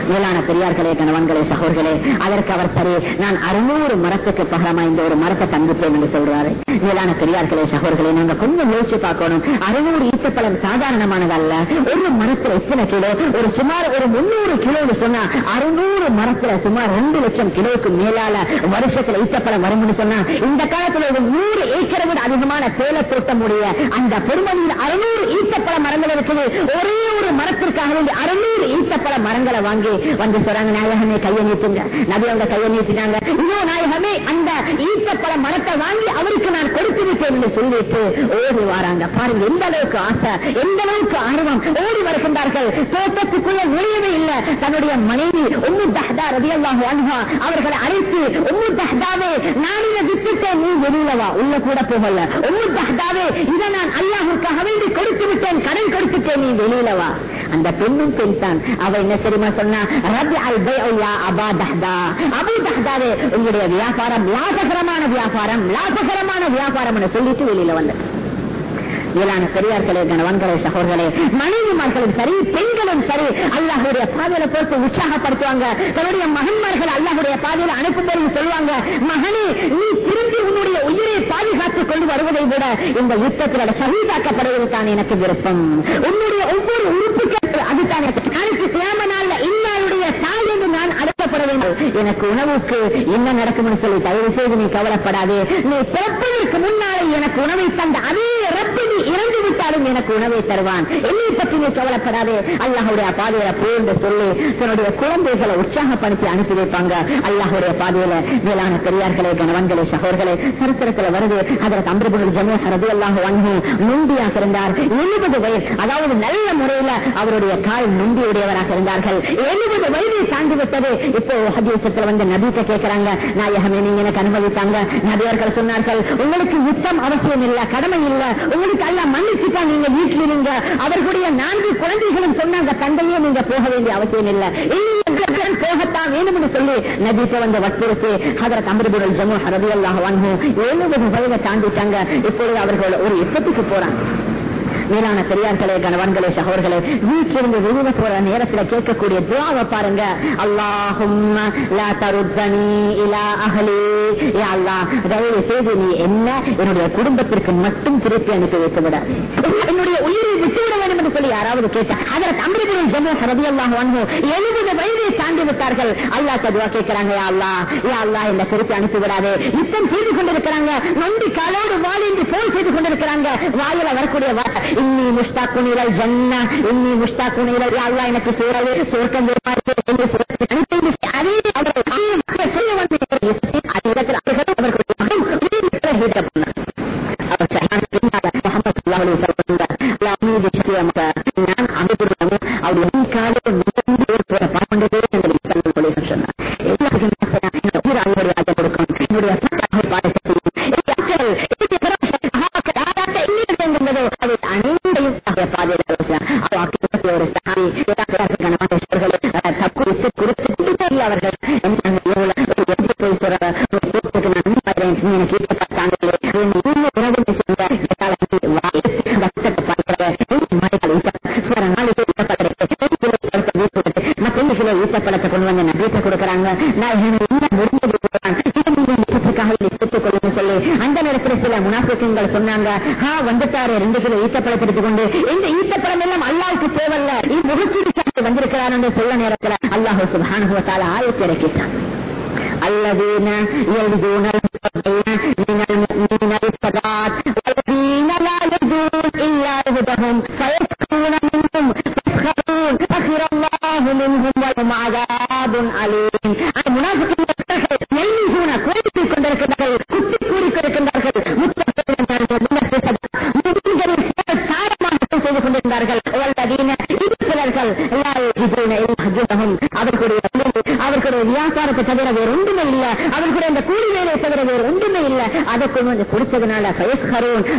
மேலான பெரியார்களே கணவன்களே சகோர்களே அதற்கு அவர் சரி. நான் அறுநூறு மரத்துக்கு பகரமா இந்த ஒரு மரத்தை தந்துட்டேன் என்று சொல்றாரு. மேலான பெரியார்களே சகோர்களே நாங்க கொஞ்சம் யோசிச்சு பார்க்கணும். அறுநூறு ஈட்டப்பழம் சாதாரணமானதல்ல. ஒரு மரத்துல எத்தனை கிலோ? ஒரு சுமார் ஒரு முன்னூறு கிலோன்னு சொன்னா அறுநூறு மரத்துல சுமார் ரெண்டு லட்சம் கிலோவுக்கு மேலால வருஷத்துல ஈட்டப்பழம் வரும்னு சொன்னா இந்த காலத்துல ஒரு நூறு ஏக்கரை விட அதிகமான தேலை தோட்டம் உடைய அந்த பெருமதியில் அறுநூறு ஈச்சப்பழ மரங்கள் இருக்குது. ஒரே ஒரு மரத்திற்காக வேண்டி அறுநூறு ஈச்சப்பழ மரங்களை வாங்கி வந்து சொல்றாங்க நாயகமே கையை நீட்டுங்க. நபி அவங்க கையை நீட்டினாங்க. இன்னும் நாயகமே அந்த ஈச்சப்பழ மரத்தை வாங்கி அவருக்கு நான் கொடுத்து விட்டேன் என்று சொல்லிட்டு ஓடி வராங்க. பாருங்க எந்த அளவுக்கு ஆசை எந்த அளவுக்கு ஆர்வம். ஓடி வருகின்றார்கள் தோட்டத்துக்குள்ள நுழையவே இல்லை. தன்னுடைய மனைவி உம்மு தஹ்தா ரதியல்லாஹு அன்ஹா அவர்களை அழைத்து உம்மு தஹ்தாவே நான் இதை விட்டுட்டேன். நீ வெளியிலவா உள்ள கூட போகல. உம்மு தஹ்தாவே இதை நான் அல்லாஹுக்காக வேண்டி கொடுத்து விட்டேன் கடன் கொடுத்துட்டேன். நீ வெளியிலவா அந்த பெண்ணும் பெண் தான். அவ என்ன தெரியுமா சொன்னா ரபி அல் பையா அபா தஹ்தா. அபு தஹ்தாவே உங்களுடைய வியாபாரம் லாபகரமான வியாபாரம் லாபகரமான வியாபாரம் சொல்லிட்டு வெளியில வந்தது. மேலான பெரியார்களே கணவன்களே சகோதரர்களே மனைவிமார்களும் சரி பெண்களும் சரி அல்லாஹுடைய பாதையில போட்டு உற்சாகப்படுத்துவாங்க. தன்னுடைய மகன்மார்கள் அல்லாஹுடைய பாதையில அனுப்பும் போது சொல்லுவாங்க மகனே நீ திரும்பி உன்னுடைய உயிரை பாதுகாத்துக் கொண்டு வருவதை விட இந்த யுத்தத்தில் சகிதாக்கப்படுவது தான் எனக்கு விருப்பம். உன்னுடைய ஒவ்வொரு உறுப்புகள் அதுதான் எனக்கு. நாளைக்கு கியாம நாள்ல இன்னாருடைய தாய் என்று நான் கவலைப்பட வேண்டும். எனக்கு உணவுக்கு என்ன நடக்கும்னு சொல்லி தயவு செய்து நீ கவலைப்படாதே. நீ பிறப்பதற்கு முன்னாலே எனக்கு உணவை தந்த அதே ரப்பி நீ இறந்து விட்டாலும் எனக்கு உணவை தருவான். என்னை பற்றி நீ கவலைப்படாதே. அல்லாஹுடைய பாதையில போன்று சொல்லி தன்னுடைய குழந்தைகளை உற்சாகப்படுத்தி அனுப்பி வைப்பாங்க. அல்லாஹுடைய பாதையில மேலான பெரியார்களே கணவன்களே சகோர்களே சரித்திரத்தில் வருது. அதற்கு அமிர்புகள் ஜமீர் ரதி அல்லாஹ் வங்கி நுண்டியாக இருந்தார். எழுபது வயது அதாவது நல்ல முறையில அவருடைய கால் நுண்டியுடையவராக இருந்தார்கள். எழுபது வயதை தாண்டிவிட்டது. இப்போ ஹதீசத்தில் வந்து நபிக்க கேட்கிறாங்க நாயகமே நீங்க எனக்கு அனுமதித்தாங்க நபியர்கள் சொன்னார்கள் உங்களுக்கு யுத்தம் அவசியம் இல்ல கடமை இல்ல. உங்களுக்கு அல்ல மன்னிச்சுக்கா நீங்க வீட்டில் இருங்க. அவர்களுடைய நான்கு குழந்தைகளும் சொன்னாங்க தந்தையே நீங்க போக வேண்டிய அவசியம் இல்ல. போகத்தான் வேணும் என்று சொல்லி நபிக்க வந்து வற்புறுத்தி அதற்கு அமிர்புரல் ஜம்மு ஹரதி அல்லாஹ் எழுபது வயதை தாண்டிட்டாங்க. இப்பொழுது அவர்கள் ஒரு யுத்தத்துக்கு போறாங்க. மேலான பெரியார்களே கணவன்களே சகோர்களே வீட்டிலிருந்து வெளியில போற நேரத்துல கேட்கக்கூடிய துவாவை பாருங்க. அல்லாஹும் லா இலா யா அல்லாஹ் தயவு செய்து நீ என்ன என்னுடைய குடும்பத்திற்கு மட்டும் திருப்பி அனுப்பி வைத்து விட என்னுடைய உயிரை விட்டுவிட வேண்டும் என்று சொல்லி யாராவது கேட்டார் அதற்கு அமிர்தம் ஜம்மு சரதி அல்லாஹ் வாங்கும் எழுபது வயதை தாண்டி விட்டார்கள். அல்லாஹ் கதுவா கேட்கிறாங்க யா அல்லாஹ் யா அல்லாஹ் இந்த திருப்பி அனுப்பி விடாது. யுத்தம் செய்து கொண்டிருக்கிறாங்க. நொண்டி காலோடு வாழிந்து போல் செய்து கொண்டிருக்கிறாங்க. வாயில வரக்கூடிய இன்னி முஸ்தாக்குன் இலல் ஜன்னா இன்னி முஸ்தாக்குன் இலல் யா எனக்கு சூழல் சுருக்கம் அதே அவர்கள் அதே மக்கள் சொல்ல வந்து இடத்துல ஈத்தப்பழத்தை எடுத்துக் கொண்டு இந்த ஈத்தப்பழம் எல்லாம் அல்லாவுக்கு தேவல்ல நீ முகச்சூடி சாப்பிட்டு வந்திருக்கிறான் என்று சொல்ல நேரத்தில் அல்லாஹு சுபானுவத்தால் ஆயத்தை இறக்கிட்டான். அல்லது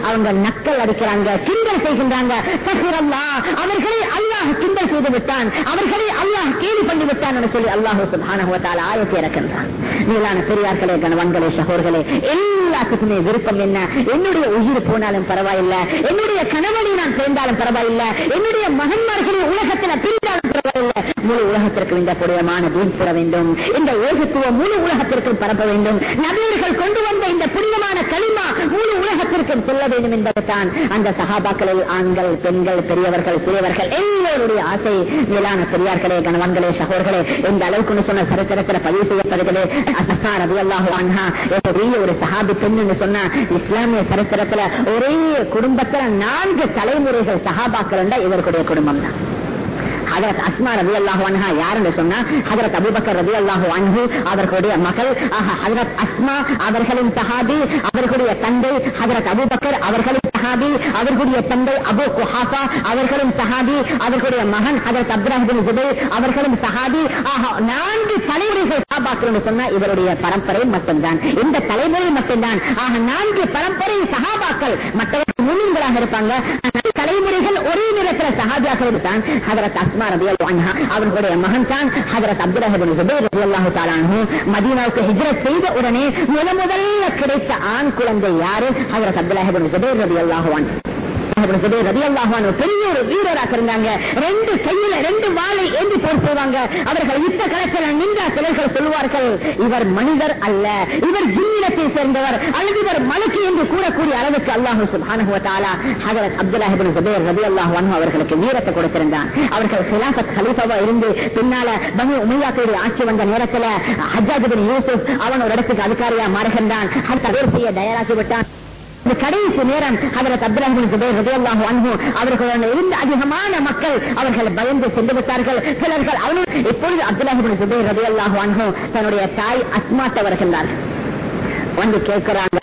அவங்க நக்கல் அடிக்கிறாங்க கிண்டல் செய்கின்றாங்க. சஹிரல்லா அவர்களை அல்லாஹ் கிண்டல் செய்து விட்டான். அவர்களை அல்லாஹ் கேலி பண்ணி விட்டான் என்று சொல்லி அல்லாஹு சுபானுவத்தால் ஆயத்தை இறக்கின்றான். மேலான பெரியார்களே கணவன்களே சகோர்களே எல்லாத்துக்குமே விருப்பம் என்ன? என்னுடைய உயிர் போனாலும் பரவாயில்லை. என்னுடைய கணவனை நான் பிறந்தாலும் பரவாயில்லை. என்னுடைய மகன்மார்களை உலகத்தில் பிரிந்தாலும் பரவாயில்லை. முழு உலகத்திற்கு இந்த புனிதமான தீன் பெற வேண்டும் இந்த ஏகத்துவம் முழு உலகத்திற்கும் பரப்ப வேண்டும். நபியர்கள் கொண்டு வந்த இந்த புனிதமான களிமா முழு உலகத்திற்கும் சொல்ல வேண்டும் என்பதுதான். அந்த சகாபாக்களில் ஆண்கள் பெண்கள் பெரியவர்கள் சிறியவர்கள் எல்லோருடைய ஆசை. மேலான பெரியார்களே கணவன்களே சகோர்களே எந்த அளவுக்கு சொன்ன சரித்திரத்தில் பதிவு செய்யப்படுகிறது. அசா ரவி அல்லாஹு அன்ஹா பெரிய ஒரு சஹாபி பெண் சொன்னா சொன்ன இஸ்லாமிய சரித்திரத்தில் ஒரே குடும்பத்துல நான்கு தலைமுறைகள் சஹாபாக்கள் இவர்களுடைய குடும்பம் தான் ஹதரத் அஸ்மா ரவி அல்லாஹு அன்ஹா யாருன்னு சொன்னா ஹதரத் அபுபக்கர் ரவி அல்லாஹு அன்ஹு அவர்களுடைய மகள் ஹதரத் அஸ்மா அவர்களின் சஹாபி அவர்களுடைய தந்தை ஹதரத் அபுபக்கர் அவர்களின் சஹாபி அவர்களுடைய தந்தை அபு குஹாஃபா அவர்களும் சஹாபி அவர்களுடைய மகன் ஹதரத் அப்ராஹிபின் ஜுபை அவர்களும் சஹாபி. ஆக நான்கு தலைமுறைகள் சஹாபாக்கள் சொன்னா இவருடைய பரம்பரை மட்டும்தான். இந்த தலைமுறை மட்டும்தான். ஆக நான்கு பரம்பரை சஹாபாக்கள் மற்றவர்கள் முன்னின்களாக இருப்பாங்க. தலைமுறைகள் ஒரே நேரத்தில் சஹாபியாக இருந்தான் ஹதரத் அஸ்மா ரபி அல்வான்ஹா அவர்களுடைய மகன் தான் ஹதரத் அப்துல்லாஹிபின் ஜுபேர் ரபி அல்லாஹு தாலானு மதீனாவுக்கு ஹிஜ்ரத் செய்த உடனே முத முதல்ல கிடைத்த ஆண் குழந்தை யாரு? ஹதரத் அப்துல்லாஹிபின் ஜுபேர் ரபி அல்லாஹுவான் பெரிய ஒரு வீரராக இருந்தாங்க. ரெண்டு கையில ரெண்டு ஏந்தி போர் செய்வாங்க. அவர்கள் யுத்த களத்தில் நின்ற சிலர்கள் சொல்வார்கள் இவர் மனிதர் அல்ல. இவர் ஜின்னிடத்தை சேர்ந்தவர். அல்லது இவர் மலக்கு என்று கூறக்கூடிய அளவுக்கு அல்லாஹு சுபானுவத்தாலா ஹதரத் அப்துல்லாஹிபின் ஜுபேர் ரபி அல்லாஹ் அவர்களுக்கு வீரத்தை கொடுத்திருந்தான். அவர்கள் சிலாசத் ஹலீஃபாவா இருந்து பின்னால பனு உமையாக்களுடைய ஆட்சி வந்த நேரத்தில் ஹஜாஜிபின் யூசுப் அவன் ஒரு இடத்துக்கு அதிகாரியா மாறுகின்றான். செய்ய தயாராகி விட்டான். இந்த கடைசி நேரம் அதற்கு அப்துல்லாஹின் சுபைர் ரதியல்லாஹு அன்ஹு அவர்களுடன் இருந்த அதிகமான மக்கள் அவர்கள் பயந்து சென்று விட்டார்கள். சிலர்கள் அவனு இப்பொழுது அப்துல்லாஹின் சுபைர் ரதியல்லாஹு அன்ஹு தன்னுடைய தாய் அஸ்மாத்த வருகின்றார்கள். வந்து கேட்கிறாங்க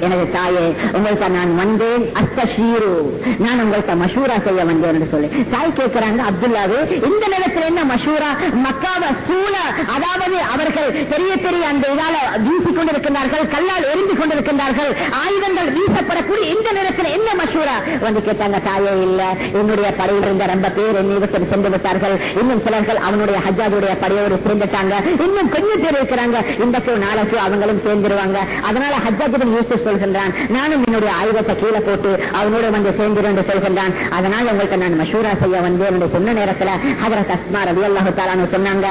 எனது தாயே உங்கள்கிட்ட நான் வந்தேன். அஸ்தீரு நான் உங்கள்கிட்ட மஷூரா செய்ய வந்தேன் என்று சொல்லி. தாய் கேட்கிறாங்க அப்துல்லாவே இந்த நேரத்தில் என்ன மஷூரா? மக்காவ சூழ. அதாவது அவர்கள் பெரிய பெரிய அந்த இதால வீசிக் கொண்டிருக்கிறார்கள் கல்லால் எரிந்து கொண்டிருக்கின்றார்கள் ஆயுதங்கள் வீசப்படக்கூடிய இந்த நேரத்தில் என்ன மஷூரா? வந்து கேட்டாங்க தாயே இல்ல. என்னுடைய படையில் இருந்த ரொம்ப பேர் என்னை சென்று விட்டார்கள். இன்னும் சிலர்கள் அவனுடைய ஹஜ்ஜாதுடைய படையோடு சேர்ந்துட்டாங்க. இன்னும் கொஞ்சம் பேர் இருக்கிறாங்க. இன்றைக்கு நாளைக்கு அவங்களும் சேர்ந்துருவாங்க. அதனால ஹஜ்ஜாஜிபின் யூசுப் சொல்கின்றான் நானும் என்னுடைய ஆயுதத்தை கீழே போட்டு அவனோட வந்து சேர்ந்துடும் என்று சொல்கின்றான். அதனால் உங்களுக்கு நான் மஷூரா செய்ய வந்தேன் என்று சொன்ன நேரத்தில் ஹதரத் அஸ்மா ரவி அல்லாஹு தாலான்னு சொன்னாங்க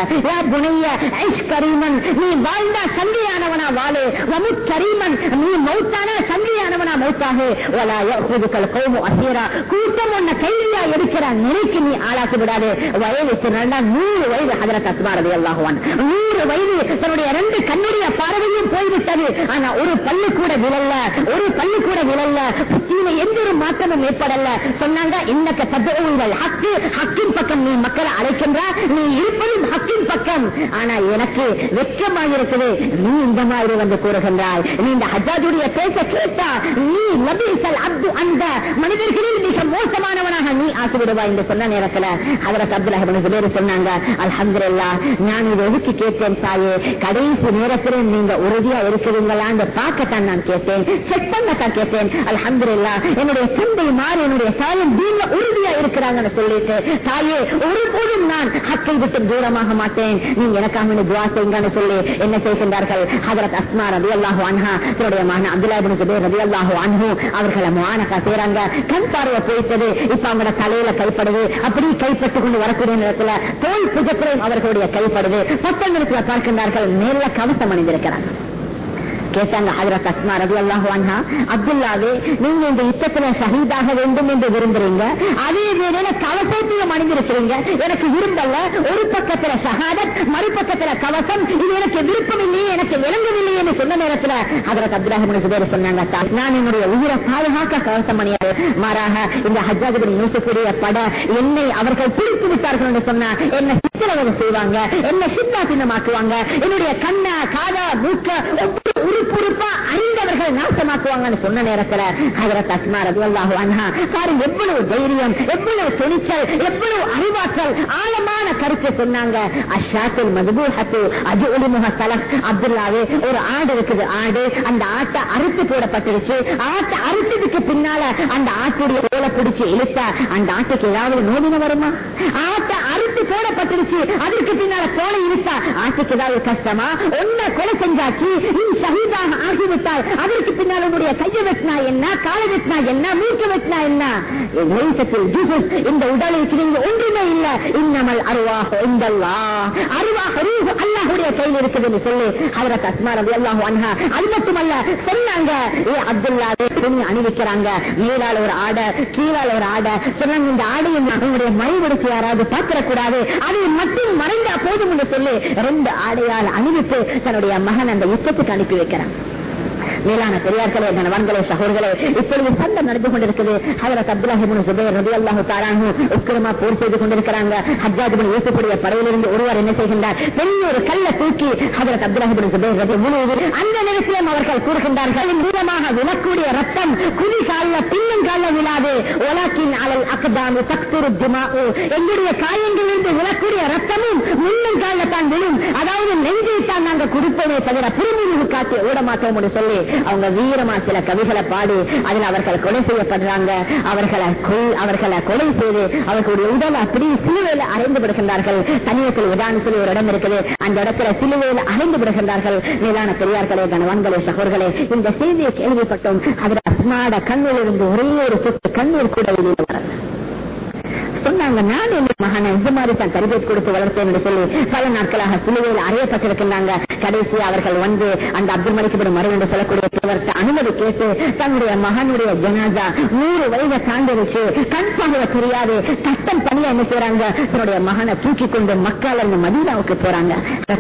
நீ வாழ்ந்தா சந்தியானவனா வாழு. வமுத் கரீமன் நீ மௌத்தான சந்தியானவனா மௌத்தாக. வலா யஹுதுக்கல் அசீரா. கூட்டம் உன்னை கைதியா இருக்கிற நிலைக்கு நீ ஆளாக்கி விடாது. வயது சொன்னா நூறு வயது ஹதரத் அஸ்மா ரவி அல்லாஹுவான் நூறு வயது தன்னுடைய ரெண்டு கண்ணுடைய பார்வையும் போய்விட்டது. ஆனா ஒரு பல்லு கூட விழல்ல ஒரு பள்ளி கூட விழல்ல புத்தியில எந்த ஒரு மாற்றமும் ஏற்படல. சொன்னாங்க இன்னக்க சபைகள் ஹக்கு ஹக்கின் பக்கம் நீ மக்களை அழைக்கின்ற நீ இருப்பதும் ஹக்கின் பக்கம். ஆனா எனக்கு வெட்கமாக இருக்குது நீ இந்த மாதிரி வந்து கூறுகின்றாய். நீ இந்த ஹஜாஜுடைய பேச கேட்டா நீ நபீசல் அப்து அந்த மனிதர்களில் மிக மோசமானவனாக நீ ஆசிவிடுவாய் என்று சொன்ன நேரத்தில் அதற்கு அப்துல்லாஹிபின் சுபேர் சொன்னாங்க அல்ஹம்துலில்லாஹ் நான் இதை எதுக்கு கேட்டேன் சாயே? கடைசி நேரத்திலும் நீங்க உறுதியா இருக்கிறீங்களான்னு பார்க்கத்தான் நான் கேட்டேன். கேட்டேன். செக் பண்ணத்தான் கேட்டேன். அலமது இல்லா என்னுடைய தந்தை மாறி என்னுடைய தாயும் தீன்ல உறுதியா இருக்கிறாங்கன்னு சொல்லிட்டு தாயே ஒருபோதும் நான் ஹக்கை விட்டு தூரமாக மாட்டேன். நீ எனக்காக வேண்டி துவா செய்யுங்கன்னு சொல்லி என்ன செய்கின்றார்கள்? ஹதரத் அஸ்மா ரவி அல்லாஹு அன்ஹா தன்னுடைய மகன் அப்துல்லா பின் சுபேர் ரதி அல்லாஹு அன்ஹு அவர்களை முவானக்கா செய்யறாங்க கண் பார்வை போயிட்டது. இப்ப அவங்களோட தலையில கைப்படுது. அப்படி கைப்பட்டு கொண்டு வரக்கூடிய நேரத்தில் தோல் புஜத்திலையும் அவர்களுடைய கைப்படுது. பத்தங்களுக்கு பார்க்கின்றார்கள். மேல கவசம் அணிந்திருக்கிறாங்க. கேட்டாங்க ஹதரத் அஸ்மா ரவி அல்லாஹு அண்ணா அப்துல்லாவே நீங்க இந்த யுத்தத்துல ஷஹீதாக வேண்டும் என்று விரும்புறீங்க. அதே வேலையில கவசத்தையும் அணிந்திருக்கிறீங்க. எனக்கு விரும்பல ஒரு பக்கத்துல ஷஹாதத் மறுபக்கத்துல கவசம். இது எனக்கு விருப்பம் இல்லையே எனக்கு விளங்கவில்லை என்று சொன்ன நேரத்துல ஹதரத் அப்துல்லாஹிபின் சுபேர் சொன்னாங்க நான் என்னுடைய உயிரை பாதுகாக்க கவசம் அணியாது மாறாக இந்த ஹஜ்ஜாஜிபின் யூசுஃபுடைய பட என்னை அவர்கள் பிடித்து விட்டார்கள் என்று சொன்னா என்ன சித்திரவதை செய்வாங்க என்ன சித்தா சின்னமாக்குவாங்க என்னுடைய கண்ண காதா மூக்க ஒவ்வொரு உறுப்புறுப்பா அறிந்தவர்கள் நாசமாக்குவாங்கன்னு சொன்ன நேரத்துல ஹஜரத் அஸ்மா பாருங்க எவ்வளவு தைரியம் எவ்வளவு துணிச்சல் எவ்வளவு அறிவாற்றல் ஆழமான கருத்தை சொன்னாங்க. அஷாத்தில் மதுபூஹத்து அது ஒளிமுக தலம் அப்துல்லாவே ஒரு ஆடு இருக்குது ஆடு அந்த ஆட்டை அறுத்து போடப்பட்டுருச்சு. ஆட்டை அறுத்ததுக்கு பின்னால அந்த ஆட்டுடைய ஓலை பிடிச்சு இழுத்தா அந்த ஆட்டுக்கு ஏதாவது நோவின வருமா? ஆட்டை அறுத்து போடப்பட்டுருச்சு அதற்கு பின்னால கோலை இருக்கா ஆட்டுக்கு ஏதாவது கஷ்டமா? ஒன்ன கொலை செஞ்சாச்சு நீ ஷஹீதாக ஆகிவிட்டால் அதற்கு பின்னால் உன்னுடைய கையை வெட்டினா என்ன காலை வெட்டினா என்ன மூக்கு வெட்டினா என்ன? லைசத்தில் இந்த உடலுக்கு நீங்க ஒன்றுமே இல்ல. இன்னமல் அருவாக இந்தல்லா அருவாக ரூஹ் அல்லாஹுடைய கையில் இருக்குதுன்னு சொல்லி ஹதரத் அஸ்மா ரவி அல்லாஹு அன்ஹா அது மட்டுமல்ல சொன்னாங்க. ஏ அப்துல்லா துணி அணிவிக்கிறாங்க. மேலால ஒரு ஆடை கீழால ஒரு ஆடை. சொன்னாங்க இந்த ஆடையை உங்களுடைய மறைவெடுத்து யாராவது பார்த்திடக்கூடாது. அதை மட்டும் மறைந்தா போதும் என்று சொல்லி ரெண்டு ஆடையால் அணிவித்து தன்னுடைய மகன் அந்த யுத்தத்துக்கு அனுப்பி வைக்கிறான். மேலான பெரியார்களே கணவன்களே சகோதரர்களே இப்பொழுது சண்டை நடந்து கொண்டிருக்குது. ஹதரத் அப்துல்லாஹிபின் சுபேர் ரதி அல்லாஹு தாரானு உக்கிரமா போர் செய்து கொண்டிருக்கிறாங்க. ஹஜ்ஜாஜிபின் யூசுஃபுடைய படையிலிருந்து ஒருவர் என்ன செய்கின்றார்? பெரிய ஒரு கல்லை தூக்கி ஹதரத் அப்துல்லாஹிபின் சுபேர் ரதி முழுவது அந்த நேரத்திலும் அவர்கள் கூறுகின்றார்கள் மூலமாக விழக்கூடிய ரத்தம் குழி காலில் பின்னும் காலில் விழாது. ஒலாக்கின் அலல் அக்தாமு தக்துரு திமாவு எங்களுடைய காயங்களிலிருந்து விழக்கூடிய ரத்தமும் முன்னும் காலில் தான் விழும். அதாவது நெஞ்சை தான் நாங்கள் கொடுப்போமே தவிர புரிமுறிவு காட்டி ஓட மாட்டோம் என்று சொல்லி அவங்க வீரமா சில கவிகளை பாடி அதில் அவர்கள் கொலை செய்யப்படுறாங்க. அவர்களை அவர்களை கொலை செய்து அவர்களுடைய உடல் அப்படி சிலுவையில் அறைந்து விடுகின்றார்கள். சமீபத்தில் உதாரணம் சொல்லி ஒரு இடம் இருக்குது. அந்த இடத்துல சிலுவையில் அறைந்து விடுகின்றார்கள். மேலான பெரியார்களே கணவான்களே சகோர்களே இந்த செய்தியை கேள்விப்பட்டோம். அதில் அஸ்மாட கண்ணில் இருந்து ஒரே ஒரு சொத்து கண்ணீர் கூட வெளியில் வரல சொன்னாங்க நான் மகனை இந்த மாதிரி தான் கொடுத்து வளர்த்தேன் என்று சொல்லி பல நாட்களாக சிலுவையில் அறையப்பட்டிருக்கின்றாங்க. கடைசி அவர்கள் வந்து அந்த அப்துல் மலிக்கப்படும் மறு என்று சொல்லக்கூடிய அனுமதி கேட்டு தன்னுடைய மகனுடைய ஜனாதா நூறு வயதை தாண்டிருச்சு கண் பார்வை தெரியாது கஷ்டம் தனியா என்ன செய்யறாங்க தன்னுடைய மகனை தூக்கி கொண்டு மக்கள் அந்த மதீனாவுக்கு போறாங்க.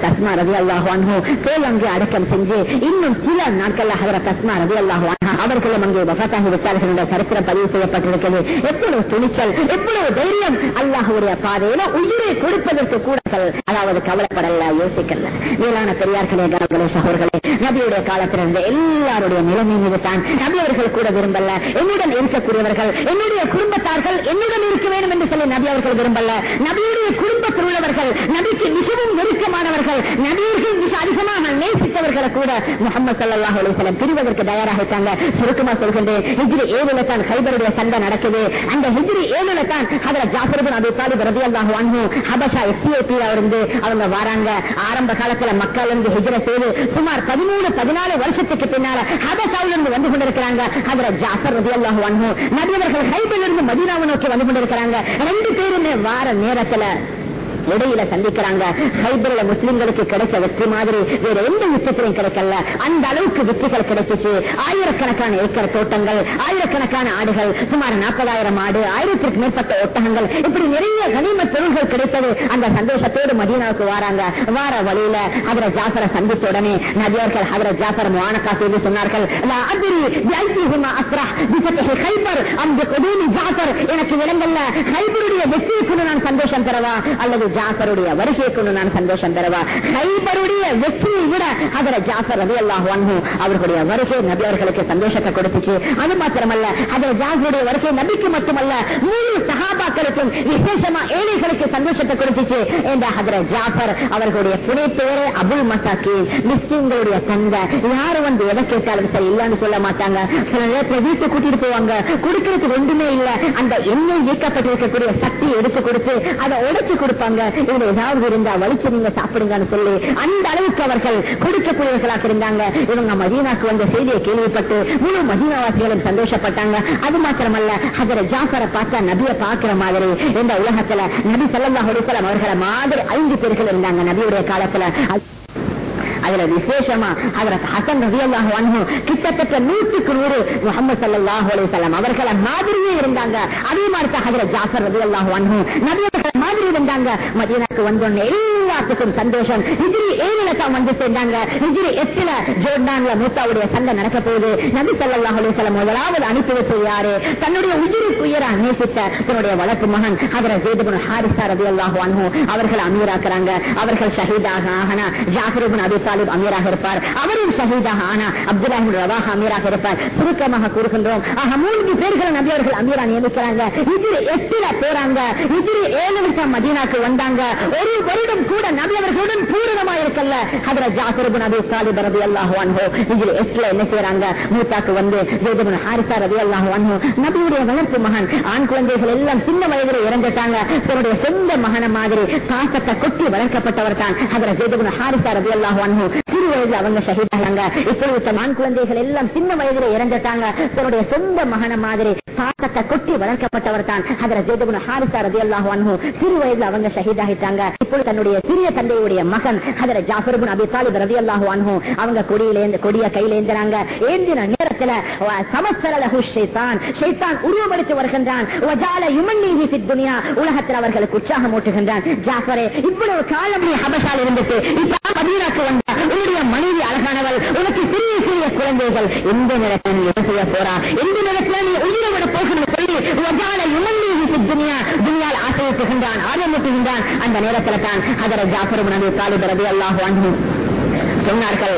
தஸ்மா ரவி அல்லாஹானோ போய் அங்கே அடக்கம் செஞ்சு இன்னும் சில நாட்கள் அவரை தஸ்மா ரவி அல்லாஹான் அவர்களும் அங்கே வசத்தாகி விட்டார்கள் என்ற சரித்திரம் பதிவு செய்யப்பட்டிருக்கிறது. எவ்வளவு துணிச்சல் எவ்வளவு தைரியம் அல்லாஹுடைய பாதையில உயிரை கொடுப்பதற்கு கூட அதாவது கவலைப்படல யோசிக்கல. மேலான பெரியார்களே கணவர்களே சகோர்களே நபியுடைய காலத்தில் இருந்த எல்லாருடைய நிலைமை மீது தான் நபி அவர்கள் கூட விரும்பல என்னுடன் இருக்கக்கூடியவர்கள் என்னுடைய குடும்பத்தார்கள் என்னுடன் இருக்க வேண்டும் என்று சொல்லி நபி அவர்கள் விரும்பல. நபியுடைய குடும்பத்தில் உள்ளவர்கள் நபிக்கு மிகவும் நெருக்கமானவர்கள் நபியர்கள் மிக அதிகமாக நேசித்தவர்களை கூட முகமது சல்லாஹ் அலிசலம் பிரிவதற்கு தயாராகிட்டாங்க. சுருக்கமா சொல்கின்றேன் ஹிஜ்ரி ஏழுல தான் ஹைபருடைய சண்டை நடக்குது. அந்த ஹிஜ்ரி ஏழுல தான் அதில் ஜாஃபர்பின் அபி தாலிப் ரபி அல்லாஹ் வாங்கும் ஹபஷா எத்தியோப்பியா இருந்து அவங்க வராங்க. ஆரம்ப காலத்துல மக்கள் இருந்து ஹிஜ்ர செய்து சுமார் பதிமூணு பதினாலு வருஷத்துக்கு பின்னால ஹபஷாவில் இருந்து வந்து கொண்டிருக்கிறாங்க. அதுல ஜாஃபர் ரதி அல்லாஹ் வாங்கும் நபியவர்கள் ஹைபில் இருந்து மதீனாவை நோக்கி வந்து கொண்டிருக்கிறாங்க. ரெண்டு பேருமே வார நேரத்துல இடையில சந்திக்கிறாங்க. ஹைபர்ல முஸ்லிம்களுக்கு கிடைச்ச வெற்றி மாதிரி வேற எந்த யுத்தத்திலையும் கிடைக்கல. அந்த அளவுக்கு வெற்றிகள் கிடைச்சிச்சு. ஆயிரக்கணக்கான ஏக்கர் தோட்டங்கள் ஆயிரக்கணக்கான ஆடுகள் சுமார் நாற்பதாயிரம் ஆடு ஆயிரத்திற்கு மேற்பட்ட ஒட்டகங்கள். இப்படி நிறைய கனிம பொருள்கள் கிடைத்தது அந்த சந்தோஷத்தோடு மதீனாவுக்கு வராங்க. வார வழியில அவரை ஜாஃபரை சந்தித்த உடனே நபியர்கள் அவரை ஜாஃபர் முவானக்கா செய்து சொன்னார்கள் எனக்கு விளங்கல்ல ஹைபருடைய வெற்றியை நான் சந்தோஷம் தரவா அல்லது ஜாஃபருடைய வருகையை கொண்டு நான் சந்தோஷம் பெறவா ஹைபருடைய வெற்றியை விட அதர ஜாஃபர் ரவி அல்லாஹ் அவர்களுடைய வருகை நபி அவர்களுக்கு சந்தோஷத்தை கொடுத்துச்சு. அது மாத்திரமல்ல அதில் ஜாஃபருடைய வருகை நபிக்கு மட்டுமல்ல முழு சகாபாக்களுக்கும் விசேஷமா ஏழைகளுக்கு சந்தோஷத்தை கொடுத்துச்சு. என்ற அதில் ஜாஃபர் அவர்களுடைய புனை பேரு அபுல் மசாக்கி மிஸ்லிம்களுடைய தந்தை யாரு வந்து எதை கேட்டாலும் சரி இல்லன்னு சொல்ல மாட்டாங்க. சில நேரத்தில் வீட்டு கூட்டிட்டு போவாங்க. கொடுக்கறதுக்கு ஒன்றுமே இல்ல. அந்த எண்ணெய் இயக்கப்பட்டிருக்கக்கூடிய சக்தியை எடுத்து கொடுத்து அதை உடைச்சு கொடுப்பாங்க. இதுல ஏதாவது இருந்தா வலிச்சு நீங்க சாப்பிடுங்கன்னு சொல்லி அந்த அளவுக்கு அவர்கள் கொடுக்கக்கூடியவர்களாக இருந்தாங்க. இவங்க மதீனாக்கு வந்த செய்தியை கேள்விப்பட்டு முழு மதீனாவாசிகளும் சந்தோஷப்பட்டாங்க. அது மாத்திரமல்ல அதுல ஜாஃபரை பார்த்தா நபியை பார்க்கிற மாதிரி இந்த உலகத்துல நபி சல்லாஹ் அலிசலாம் அவர்களை மாதிரி ஐந்து பேர்கள் இருந்தாங்க நபியுடைய காலத்துல. அதுல விசேஷமா அதுல ஹசன் ரவி அல்லாஹ் கிட்டத்தட்ட நூற்றுக்கு நூறு முகமது சல்லாஹ் அலிசல்லாம் அவர்களை மாதிரியே இருந்தாங்க. அதே மாதிரி தான் அதுல ஜாஃபர் ரவி அல்லாஹ் நபியர்கள் மாதிரி இருந்தாங்க. மதியனுக்கு வந்தோன்னு எல்லாத்துக்கும் சந்தோஷம். இதிரி ஏழுல தான் வந்து சேர்ந்தாங்க. இதிரி எட்டுல ஜோர்டான்ல மூத்தாவுடைய சண்டை நடக்க போகுது. நபி சல்லாஹ் அலிசல்லாம் முதலாவது அனுப்பி வச்ச யாரு? தன்னுடைய உயிருக்கு உயர நேசித்த தன்னுடைய வளர்ப்பு மகன் அவரை ஜெய்தபுன் ஹாரிசா ரவி அல்லாஹ் அவர்கள் அமீராக்குறாங்க. அவர்கள் ஷஹீதாக ஆகனா ஜாகிரபுன் அபிசால் தாலிப் அமீராக இருப்பார். அவரும் ஷஹீதாக. ஆனா அப்துல்லாஹின் ரவாஹ் அமீராக இருப்பார். சுருக்கமாக கூறுகின்றோம். ஆக மூன்று பேர்களை நபியர்கள் அமீரா நியமிக்கிறாங்க. இதில் எட்டுல போறாங்க. இதில் ஏழு வருஷம் மதீனாக்கு வந்தாங்க. ஒரு வருடம் கூட நபியவர்களுடன் பூரணமா இருக்கல்ல. அதுல ஜாஃபருபின் நபி தாலிப் ரபி அல்லாஹ் அன்ஹோ. இதில் எட்டுல என்ன செய்யறாங்க மூத்தாக்கு வந்து ஜெய்தபின் ஹாரிசா ரபி அல்லாஹ் அன்ஹோ. நபியுடைய வளர்ப்பு மகன் ஆண் குழந்தைகள் எல்லாம் சின்ன வயதில் இறந்துட்டாங்க. தன்னுடைய சொந்த மகன மாதிரி பாசத்தை கொட்டி வளர்க்கப்பட்டவர் தான் அதுல ஜெய்தபின் ஹாரிசா ரபி அல்லாஹ் அன்ஹோ. வயதில் அவங்க ஷஹீதாங்க இப்பொழுது மான் குழந்தைகள் எல்லாம் சின்ன வயதில் இறந்துட்டாங்க. தன்னுடைய சொந்த மகன மாதிரி பாக்கத்தை கொட்டி வளர்க்கப்பட்டவர் தான் அதுல ஜெய்தபின் ஹாரிசா ரதி அல்லாஹ் அன்ஹோ சிறு வயதுல அவங்க ஷஹீதாகிட்டாங்க. இப்போ தன்னுடைய சிறிய தந்தையுடைய மகன் அதுல ஜாஃபர்பின் அபி தாலிப் ரதி அல்லாஹ் அன்ஹோ அவங்க கொடியில கொடிய கையில ஏந்தினாங்க ஏந்தின நேரத்துல சமஸ்தரலகு ஷைத்தான். ஷைத்தான் உருவமெடுத்து வருகின்றான். வஜால யுமன்னீஹி ஃபித் துனியா. உலகத்தில் அவர்களுக்கு உற்சாகம் ஊட்டுகின்றான். ஜாஃபரே இவ்வளவு காலம் நீ ஹபஷால் இருந்துட்டு இப்போ மதீனாக்கு வந்த உன்னுடைய மனைவி அழகானவள். உனக்கு சிறிய சிறிய குழந்தைகள். எந்த நேரத்தில் நீ என்ன செய்ய போறா? எந்த நேரத்தில் நீ உயிரை விட சொல்லி வஜால யுமன்னீஹி ஃபித் துனியா. துனியால் ஆசையூட்டுகின்றான் ஆரம்பித்துகின்றான் அந்த நேரத்தில் தான் அதர ஜாஃபர் நபி தாலிபரது அல்லாஹ் வாங்கினோம் சொன்னார்கள்.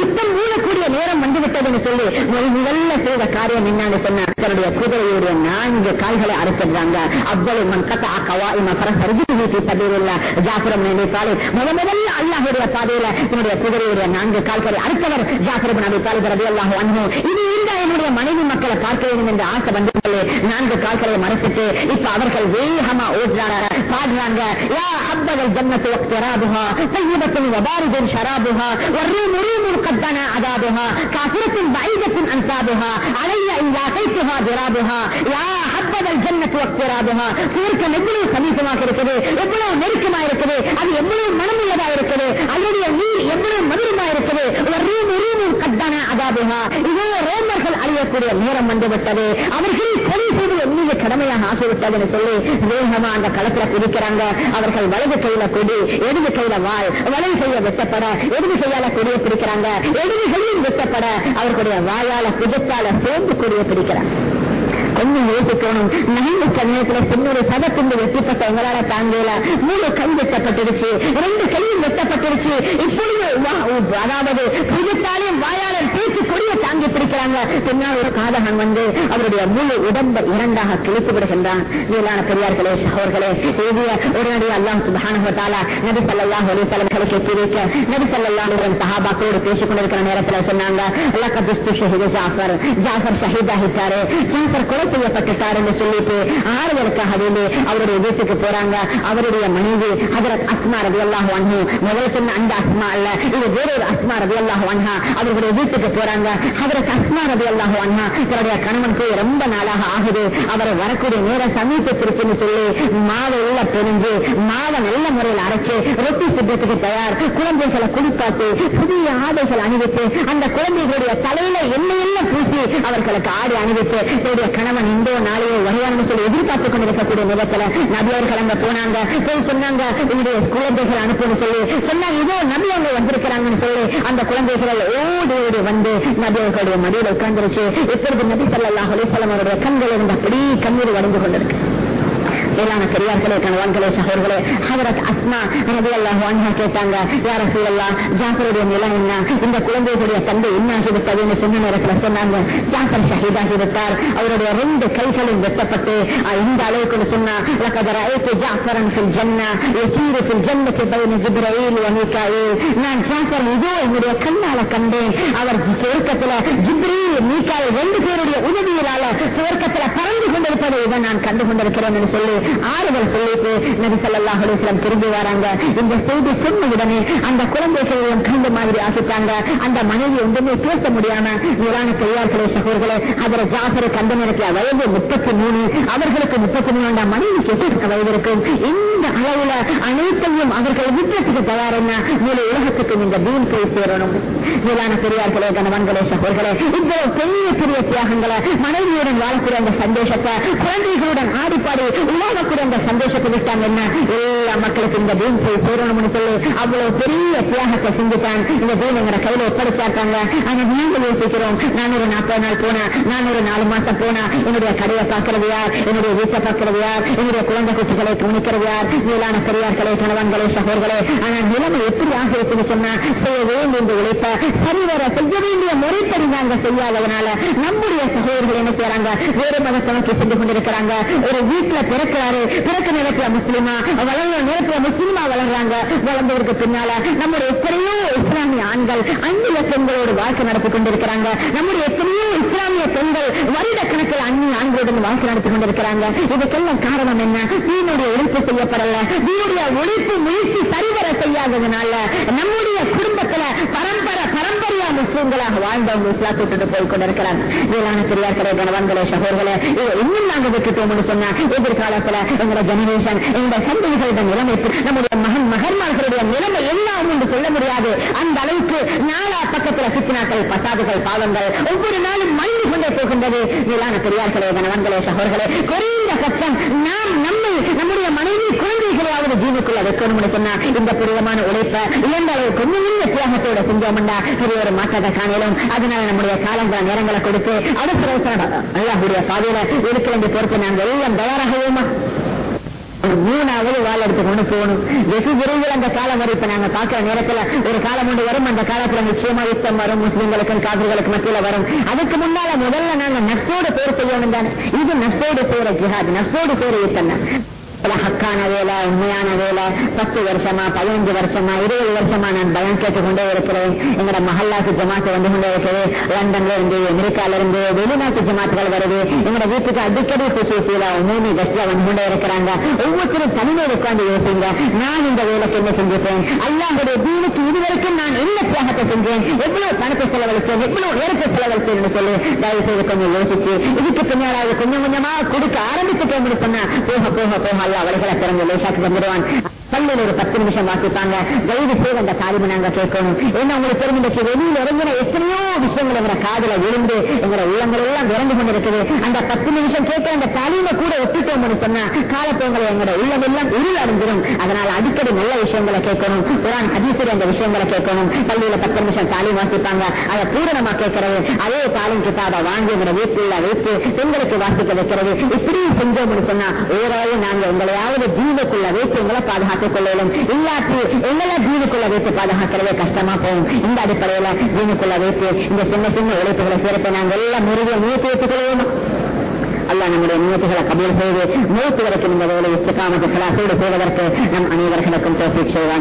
யுத்தம் மூடக்கூடிய நேரம் வந்துவிட்டது என்று சொல்லி முதல்ல செய்த காரியம் என்னன்னு சொன்னார். தன்னுடைய குதிரையுடைய நான்கு கால்களை அறுத்துறாங்க அவ்வளவு மண் கத்தா கவா ஜாஃபரம் நினைத்தாலே முத முதல்ல அல்லாஹுடைய பாதையில என்னுடைய குதிரையுடைய நான்கு கால்களை அறுத்தவர் ஜாஃபரம் நபி தாலிப் ரபி அல்லாஹ் அன்பு இது இருந்தா என்னுடைய மனைவி மக்களை பார்க்க வேண்டும் என்று ஆசை வந்து நான்கு கால்களை மறைச்சிட்டு இப்ப அவர்கள் வேகமா ஓடுறாங்க பாடுறாங்க. இருக்குது எவ்வளவு நெருக்கமா அது எவ்வளவு மனமுள்ளதா இருக்குது அதனுடைய நீர் எவ்வளவு மதுரமா இருக்குது வர்ரீம் ரீமுல் கத்தன அதாபுஹா. இதோ ரோமர்கள் அழியக்கூடிய நேரம் அவர்கள் செய்வது கடமையாக ஆகிவிட்டதுன்னு சொல்லி வேகமா அந்த களத்துல குதிக்கிறாங்க. அவர்கள் வலது கையில கொடி இடது கையில வாழ் வலது கையில வெட்டப்பட இடது கையால கொடியை பிடிக்கிறாங்க. இடது கையில் வெட்டப்பட அவர்களுடைய வாயால குதித்தால சோம்பு கொடியை பிடிக்கிறாங்க. கொஞ்சம் யோசிக்கணும் நகைமிக்க நேரத்துல சின்னொரு சதத்துண்டு வெட்டப்பட்ட எங்களால தாங்கல மூணு கை வெட்டப்பட்டிருச்சு. ரெண்டு கையும் வெட்டப்பட்டிருச்சு. இப்பொழுது வா- அதாவது புதுத்தாலையும் வாயாளர் பேச்சு கொடியை தாங்கி பிடிக்கிறாங்க. பின்னால் ஒரு காதகன் வந்து அவருடைய முழு உடம்பை இரண்டாக கிழித்து விடுகின்றான். மேலான பெரியார்களே சகோர்களே எழுதிய உடனடியாக அல்லாஹ் சுபஹானஹு நபி ஸல்லல்லாஹு அலைஹி வஸல்லம் களுக்கு எத்தி வைக்க நபி ஸல்லல்லாஹு சஹாபாக்களோடு பேசிக் கொண்டிருக்கிற நேரத்தில் சொன்னாங்க லக்கத் ஷஹீது ஜாஃபர் ஜாஃபர் ஷஹீதாகிட்டாரு ஜாஃபர் கொலை செய்யப்பட்டுட்டாருன்னு சொல்லிட்டு ஆறுதலுக்காக வேண்டி அவருடைய வீட்டுக்கு போறாங்க. அவருடைய மனைவி ஹஜரத் அஸ்மா ரவி அல்லாஹ் அன்ஹு முதல் சொன்ன அந்த அஸ்மா அல்ல இது வேற ஒரு அஸ்மா ரவி அல்லாஹ் அன்ஹா அவர்களுடைய வீட்டுக்கு போறாங்க. ஹஜரத் அஸ்மா ரவி அல்லாஹ் தன்னுடைய ரொம்ப நாளாக ஆகுது. அவர் வரக்கூடிய நேரம் சமீபத்திற்குன்னு சொல்லி மாவை உள்ள மாவை நல்ல முறையில் அரைச்சு ரொட்டி சுத்தத்துக்கு தயார் குழந்தைகளை குளிப்பாட்டி புதிய ஆடைகள் அணிவித்து அந்த குழந்தைகளுடைய தலையில எண்ணெய் பூசி அவர்களுக்கு ஆடை அணிவித்து என்னுடைய கணவன் இந்தோ நாளையோ வருவான்னு சொல்லி எதிர்பார்த்து கொண்டிருக்கக்கூடிய நேரத்துல நபி அவர்கள் போனாங்க. போய் சொன்னாங்க என்னுடைய குழந்தைகள் அனுப்புன்னு சொல்லி. சொன்னாங்க இதோ நபி அவங்க வந்திருக்கிறாங்கன்னு சொல்லி அந்த குழந்தைகள் ஓடி ஓடி வந்து நபி அவர்களுடைய மடியில் உட்கார்ந்துருச்சு இப்பொழுது நபி ஸல்லல்லாஹு அலைஹி வஸல்லம் அவருடைய கண்கள் இருந்த அப்படி கண்ணீர் வடிந்து கொண்டிருக்கு மேலான பெரியார்களே கணவான்களே சகோர்களே ஹதரத் அஸ்மா ரவி அல்லாஹ் வான்ஹா கேட்டாங்க யார சூழல்லா ஜாஃபருடைய நிலம் என்ன? இந்த குழந்தைகளுடைய தந்தை என்ன ஆகிவிட்டது என்று சொன்ன நேரத்தில் சொன்னாங்க ஜாஃபர் ஷஹீதாகி விட்டார் அவருடைய ரெண்டு கைகளும் வெட்டப்பட்டு இந்த அளவுக்கு சொன்னா ஜாஃபரன் நான் ஜாஃபர் இதோ என்னுடைய கண்ணால கண்டேன். அவர் சொர்க்கத்தில் ஜிப்ரி ஜிப்ரீல் மீகாயில் ரெண்டு பேருடைய உதவியினால சுவர்க்கத்தில் பறந்து கொண்டிருப்பதை இதை நான் கண்டு கொண்டிருக்கிறேன் என்று சொல்லி ஆறுதல் சொல்லிட்டு நபி ஸல்லல்லாஹு அலைஹி திரும்பி வராங்க. இந்த செய்தி சொன்ன உடனே அந்த குழந்தைகளையும் கண்டு மாதிரி ஆசித்தாங்க அந்த மனைவி ஒன்றுமே பேச முடியாம நிலான பெரியார்களே சகோதரர்களே அவர் ஜாஃபர் கண்டு நேரத்தில் வயது முப்பத்தி மூணு அவர்களுக்கு முப்பத்தி மூணு மனைவி எட்டு வயது இருக்கும் இந்த அளவுல அனைத்தையும் அவர்கள் விற்றத்துக்கு தயார் என்ன? உலகத்துக்கு இந்த தீன் போய் சேரணும். மேலான பெரியார்களே கணவன்களே சகோதரர்களே இவ்வளவு பெரிய பெரிய தியாகங்களை மனைவியுடன் வாழக்கூடிய அந்த சந்தோஷத்தை குழந்தைகளுடன் ஆடிப்பாடி உலகக்கூடிய அந்த சந்தோஷத்தை விட்டாங்க என்ன? எல்லா மக்களுக்கு இந்த தீன் போய் சேரணும்னு சொல்லி அவ்வளவு பெரிய தியாகத்தை சிந்தித்தான் இந்த தீன் எங்க கையில ஒப்படைச்சாட்டாங்க ஆனா நாங்க யோசிக்கிறோம். நான் ஒரு நாற்பது நாள் போனா நான் ஒரு நாலு மாசம் போனா என்னுடைய கடையை பார்க்கறது யார் என்னுடைய வீட்டை பார்க்கறது யார் என்னுடைய குழந்தை குட்டிகளை கவனிக்கிறது யார் மேலான பெரியார்களே கணவன்களே சகோர்களே ஆனால் நிலைமை எப்படி ஆகிருச்சுன்னு சொன்னா செய்ய வேண்டும் இந்த உழைப்ப சரிவர செய்ய வேண்டிய முறைப்படி நாங்க செய்யாததுனால நம்முடைய சகோதரர்கள் என்ன செய்யறாங்க? வேறு மதத்தை சென்று கொண்டிருக்கிறாங்க. ஒரு வீட்டுல பிறக்கிறாரு பிறக்க நேரத்துல முஸ்லிமா வளர்ந்த நேரத்துல முஸ்லிமா வளர்றாங்க. வளர்ந்தவருக்கு பின்னால நம்முடைய எத்தனையோ இஸ்லாமிய ஆண்கள் அந்நிய பெண்களோடு வாழ்க்கை நடத்தி கொண்டிருக்கிறாங்க. நம்முடைய எத்தனையோ இஸ்லாமிய பெண்கள் வருட கணக்கில் அந்நிய ஆண்களுடன் வாழ்க்கை நடத்தி கொண்டிருக்கிறாங்க. இதுக்கெல்லாம் காரணம் என்ன? தீனுடைய உழைப்பு செய்யப்படல தீனுடைய உழைப்பு முயற்சி சரிவர செய்யாததுனால நம்முடைய குடும்பத்துல பரம்பரை பரம்பரையா முஸ்லீம்களாக வாழ்ந்தவங்க இஸ்லாம் விட்டுட்டு போய் கொண்டிருக்கிறாங்க வேளாண் பெரியார்களே கணவன்களே சகோதரர்களே இதை இன்னும் நாங்க விட்டுட்டோம்னு சொன்னா எதிர்காலத்துல எங்களோட ஜெனரேஷன் எங்களோட சந்ததிகளோட நிலைமை நம்முடைய மகன் மகன்மார்களுடைய நிலைமை எல்லாம் என்று சொல்ல முடியாது. அந்த அளவுக்கு நாலா பக்கத்துல சித்தினாக்கள் பசாதுகள் பாவங்கள். ஒவ்வொரு நாளும் மறைந்து கொண்டே போகின்றது. மேலான பெரியார்களே கணவன்களே சகோதரர்களே குறைந்த பட்சம் நாம் நம்மை நம்முடைய மனைவி குழந்தைகளையாவது ஜீவுக்குள்ள சொன்னா இந்த தியாகத்தோட ஒரு மாற்றத்தை காணலும். அதனால நம்முடைய நேரங்களை கொடுத்து அவசர அல்லாஹுடைய பாதையில இருக்கிற நாங்கள் எல்லாம் ஒரு மூணாவது எடுத்து கொண்டு போகணும். வெகு விரைவில் அந்த காலம் வரும். இப்ப நாங்க பார்க்கிற நேரத்துல ஒரு காலம் ஒன்று வரும். அந்த காலத்துல நிச்சயமா யுத்தம் வரும். முஸ்லிம்களுக்கும் காவிர்களுக்கு மத்தியில வரும். அதுக்கு முன்னால முதல்ல நாங்க நஷ்டோடு பேர் செய்யணும் தானே. இது நஷ்டோடு பேர ஜிஹாத் நஷ்டோடு பேர் யுத்தம் ஹக்கான வேலை உண்மையான வேலை பத்து வருஷமா பதினஞ்சு வருஷமா இருபது வருஷமா நான் பயம் கேட்டுக்கொண்டே இருக்கிறேன். எங்களோட மஹல்லாக்கு ஜமாத்து வந்து கொண்டே இருக்குது. லண்டன்ல இருந்து அமெரிக்கால இருந்து வெளிநாட்டு ஜமாத்துகள் வருது. எங்களோட வீட்டுக்கு அடிக்கடி சுசூசியில மூணு கஸ்ட்ல வந்து கொண்டே இருக்கிறாங்க. ஒவ்வொருத்தரும் தனிமையில் உட்கார்ந்து யோசிங்க. நான் இந்த வேலைக்கு என்ன செஞ்சிருக்கேன் அல்லாஹுடைய தீனுக்கு இதுவரைக்கும் நான் என்ன தியாகத்தை செஞ்சேன்? எவ்வளவு பணத்தை செலவழிச்சேன் எவ்வளவு நேரத்தை செலவழிச்சேன் சொல்லி தயவு செய்து கொஞ்சம் யோசிச்சு இதுக்கு பின்னாடி கொஞ்சம் கொஞ்சமா கொடுக்க ஆரம்பிச்சுட்டோம்னு சொன்னா போக போக போக அல்ல அவர்களை திறந்து லேசாக்கு வந்துடுவான் பள்ளியில் ஒரு பத்து நிமிஷம் வாசிப்பாங்க. தயவு செய்து அந்த தாலிபு நாங்க கேட்கணும். ஏன்னா உங்களுக்கு தெரிஞ்சு வெளியில் இறங்கின எத்தனையோ விஷயங்கள் எங்களை காதல விழுந்து எங்களை உள்ளங்கள் எல்லாம் விரண்டு கொண்டிருக்குது. அந்த பத்து நிமிஷம் கேட்க அந்த தாலிமை கூட ஒப்பிட்டோம்னு சொன்னா காலத்தவங்களை எங்களோட உள்ளம் எல்லாம் இருள் அடைஞ்சிடும் அதனால அடிக்கடி நல்ல விஷயங்களை கேட்கணும். குரான் ஹதீசில் அந்த விஷயங்களை கேட்கணும். பள்ளியில பத்து நிமிஷம் தாலி வாசிப்பாங்க. அதை பூரணமா கேட்கறது அதே தாலின் கிட்டாபை வாங்கி எங்களை வீட்டுல வைத்து பெண்களுக்கு வாசிக்க வைக்கிறது. இப்படி செஞ்சோம்னு சொன்னா ஓராவது நாங்க எங்களையாவது தீனுக்குள்ள வைத்து எங்களை பாதுகாத்துக் கொள்ளலும் இல்லாட்டி எங்களை தீனுக்குள்ள வைத்து பாதுகாக்கிறதே கஷ்டமா போகும் இந்த அடிப்படையில தீனுக்குள்ள வைத்து இந்த சின்ன சின்ன உழைப்புகளை சேர்த்து நாங்கள் எல்லாம் முருகிய முயற்சி வைத்துக் கொள்வோம் அல்லாஹ் நம்முடைய முயற்சிகளை கபூல் செய்து மூத்து வரைக்கும் இந்த வேலை இஸ்திகாமத்து கலாசோடு செய்வதற்கு நம் அனைவர்களுக்கும் தோப்பிக் செய்வான்